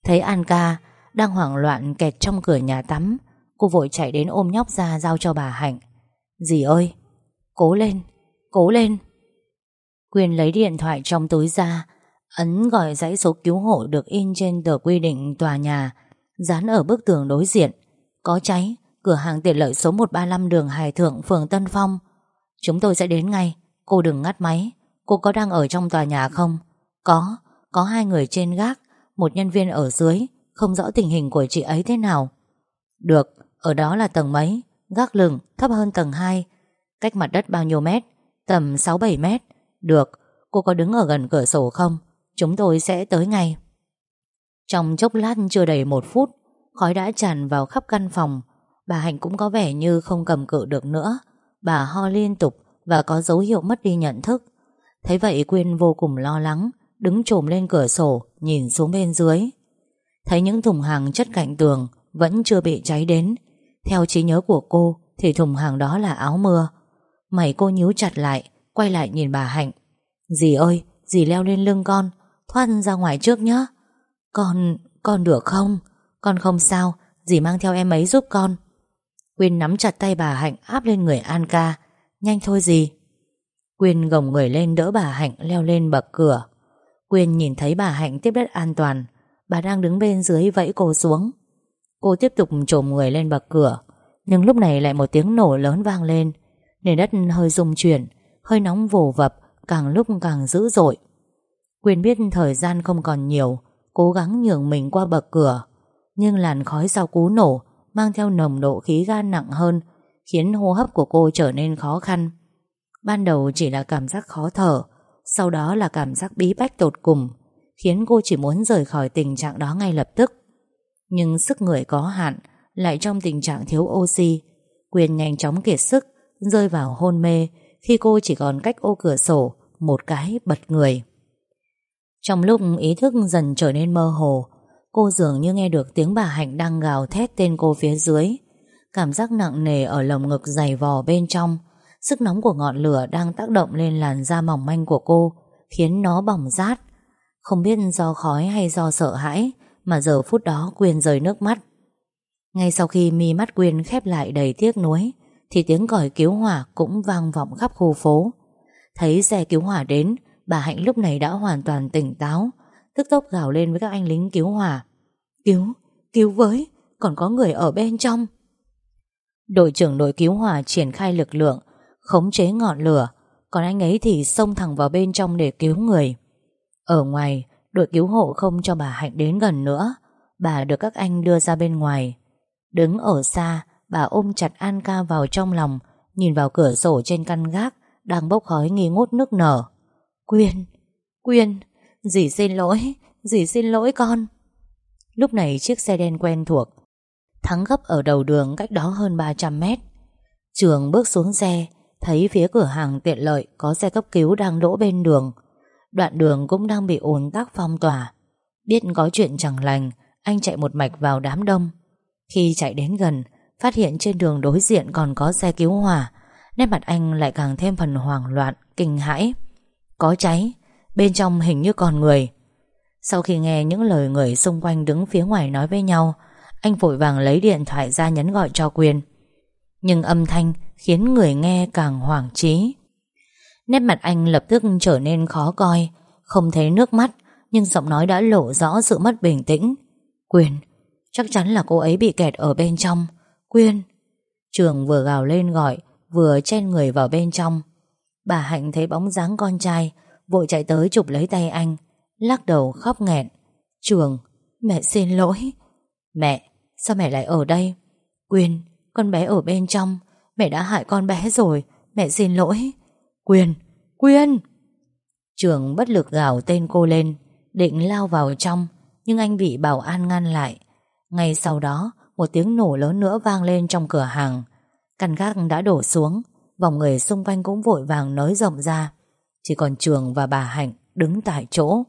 Thấy An ca đang hoảng loạn kẹt trong cửa nhà tắm, cô vội chạy đến ôm nhóc ra giao cho bà Hạnh. Dì ơi, cố lên, cố lên. Quyên lấy điện thoại trong túi ra, Ấn gọi dãy số cứu hộ được in trên tờ quy định tòa nhà, dán ở bức tường đối diện. Có cháy, cửa hàng tiện lợi số 135 đường Hải Thượng, phường Tân Phong. Chúng tôi sẽ đến ngay, cô đừng ngắt máy. Cô có đang ở trong tòa nhà không? Có, có hai người trên gác, một nhân viên ở dưới, không rõ tình hình của chị ấy thế nào. Được, ở đó là tầng mấy? Gác lửng, thấp hơn tầng 2. Cách mặt đất bao nhiêu mét? Tầm 6-7 mét. Được, cô có đứng ở gần cửa sổ không? Chúng tôi sẽ tới ngay Trong chốc lát chưa đầy một phút Khói đã tràn vào khắp căn phòng Bà Hạnh cũng có vẻ như không cầm cự được nữa Bà ho liên tục Và có dấu hiệu mất đi nhận thức Thấy vậy Quyên vô cùng lo lắng Đứng trồm lên cửa sổ Nhìn xuống bên dưới Thấy những thùng hàng chất cạnh tường Vẫn chưa bị cháy đến theo trí nhớ của cô Thì thùng hàng đó là áo mưa. Mày cô nhíu chặt lại Quay lại nhìn bà Hạnh. Dì ơi, dì leo lên lưng con Thoát ra ngoài trước nhé Con, con được không? Con không sao, dì mang theo em ấy giúp con. Quyên nắm chặt tay bà Hạnh áp lên người An ca Nhanh thôi dì. Quyên gồng người lên đỡ bà Hạnh leo lên bậc cửa. Quyên nhìn thấy bà Hạnh tiếp đất an toàn. Bà đang đứng bên dưới vẫy cô xuống. Cô tiếp tục trồm người lên bậc cửa, Nhưng lúc này lại một tiếng nổ lớn vang lên. Nền đất hơi rung chuyển, Hơi nóng vồ vập, Càng lúc càng dữ dội. Quyên biết thời gian không còn nhiều, Cố gắng nhường mình qua bậc cửa, Nhưng làn khói sau cú nổ Mang theo nồng độ khí ga nặng hơn, Khiến hô hấp của cô trở nên khó khăn. Ban đầu chỉ là cảm giác khó thở, Sau đó là cảm giác bí bách tột cùng, Khiến cô chỉ muốn rời khỏi tình trạng đó ngay lập tức. Nhưng sức người có hạn, Lại trong tình trạng thiếu oxy. Quyền nhanh chóng kiệt sức, Rơi vào hôn mê Khi cô chỉ còn cách ô cửa sổ Một cái bật người. Trong lúc ý thức dần trở nên mơ hồ, Cô dường như nghe được tiếng bà Hạnh đang gào thét tên cô phía dưới. Cảm giác nặng nề ở lồng ngực dày vò bên trong, Sức nóng của ngọn lửa đang tác động lên làn da mỏng manh của cô, Khiến nó bỏng rát. Không biết do khói hay do sợ hãi mà giờ phút đó Quyên rời nước mắt. Ngay sau khi mi mắt Quyên khép lại đầy tiếc nuối Thì tiếng còi cứu hỏa cũng vang vọng khắp khu phố. Thấy xe cứu hỏa đến Bà Hạnh lúc này đã hoàn toàn tỉnh táo Tức tốc gào lên với các anh lính cứu hỏa. Cứu, cứu với Còn có người ở bên trong. Đội trưởng đội cứu hỏa triển khai lực lượng khống chế ngọn lửa, còn anh ấy thì xông thẳng vào bên trong để cứu người. Ở ngoài, đội cứu hộ không cho bà Hạnh đến gần nữa, bà được các anh đưa ra bên ngoài. Đứng ở xa, bà ôm chặt An ca vào trong lòng, nhìn vào cửa sổ trên căn gác, đang bốc khói nghi ngút nước nở. Quyên, Quyên, dì xin lỗi, dì xin lỗi con. Lúc này chiếc xe đen quen thuộc, thắng gấp ở đầu đường cách đó hơn 300 mét. Trường bước xuống xe, Thấy phía cửa hàng tiện lợi Có xe cấp cứu đang đỗ bên đường Đoạn đường cũng đang bị ồn tắc phong tỏa. Biết có chuyện chẳng lành, Anh chạy một mạch vào đám đông. Khi chạy đến gần, Phát hiện trên đường đối diện còn có xe cứu hỏa, Nét mặt anh lại càng thêm phần hoảng loạn, Kinh hãi. Có cháy, Bên trong hình như còn người. Sau khi nghe những lời người xung quanh đứng phía ngoài nói với nhau, Anh vội vàng lấy điện thoại ra nhấn gọi cho Quyền Nhưng âm thanh khiến người nghe càng hoảng trí. Nét mặt anh lập tức trở nên khó coi, không thấy nước mắt, nhưng giọng nói đã lộ rõ sự mất bình tĩnh. Quyền, chắc chắn là cô ấy bị kẹt ở bên trong. Quyên. Trường vừa gào lên gọi, vừa chen người vào bên trong. Bà Hạnh thấy bóng dáng con trai, vội chạy tới chụp lấy tay anh, lắc đầu khóc nghẹn. Trường, mẹ xin lỗi. Mẹ, sao mẹ lại ở đây? Quyên, con bé ở bên trong, Mẹ đã hại con bé rồi Mẹ xin lỗi Quyên, Quyên. Trường bất lực gào tên cô lên Định lao vào trong Nhưng anh bị bảo an ngăn lại. Ngay sau đó Một tiếng nổ lớn nữa vang lên trong cửa hàng. Căn gác đã đổ xuống Vòng người xung quanh cũng vội vàng nới rộng ra. Chỉ còn Trường và bà Hạnh Đứng tại chỗ.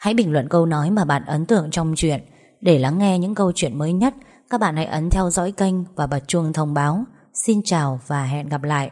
Hãy bình luận câu nói mà bạn ấn tượng trong chuyện. Để lắng nghe những câu chuyện mới nhất Các bạn hãy ấn theo dõi kênh Và bật chuông thông báo. Xin chào và hẹn gặp lại.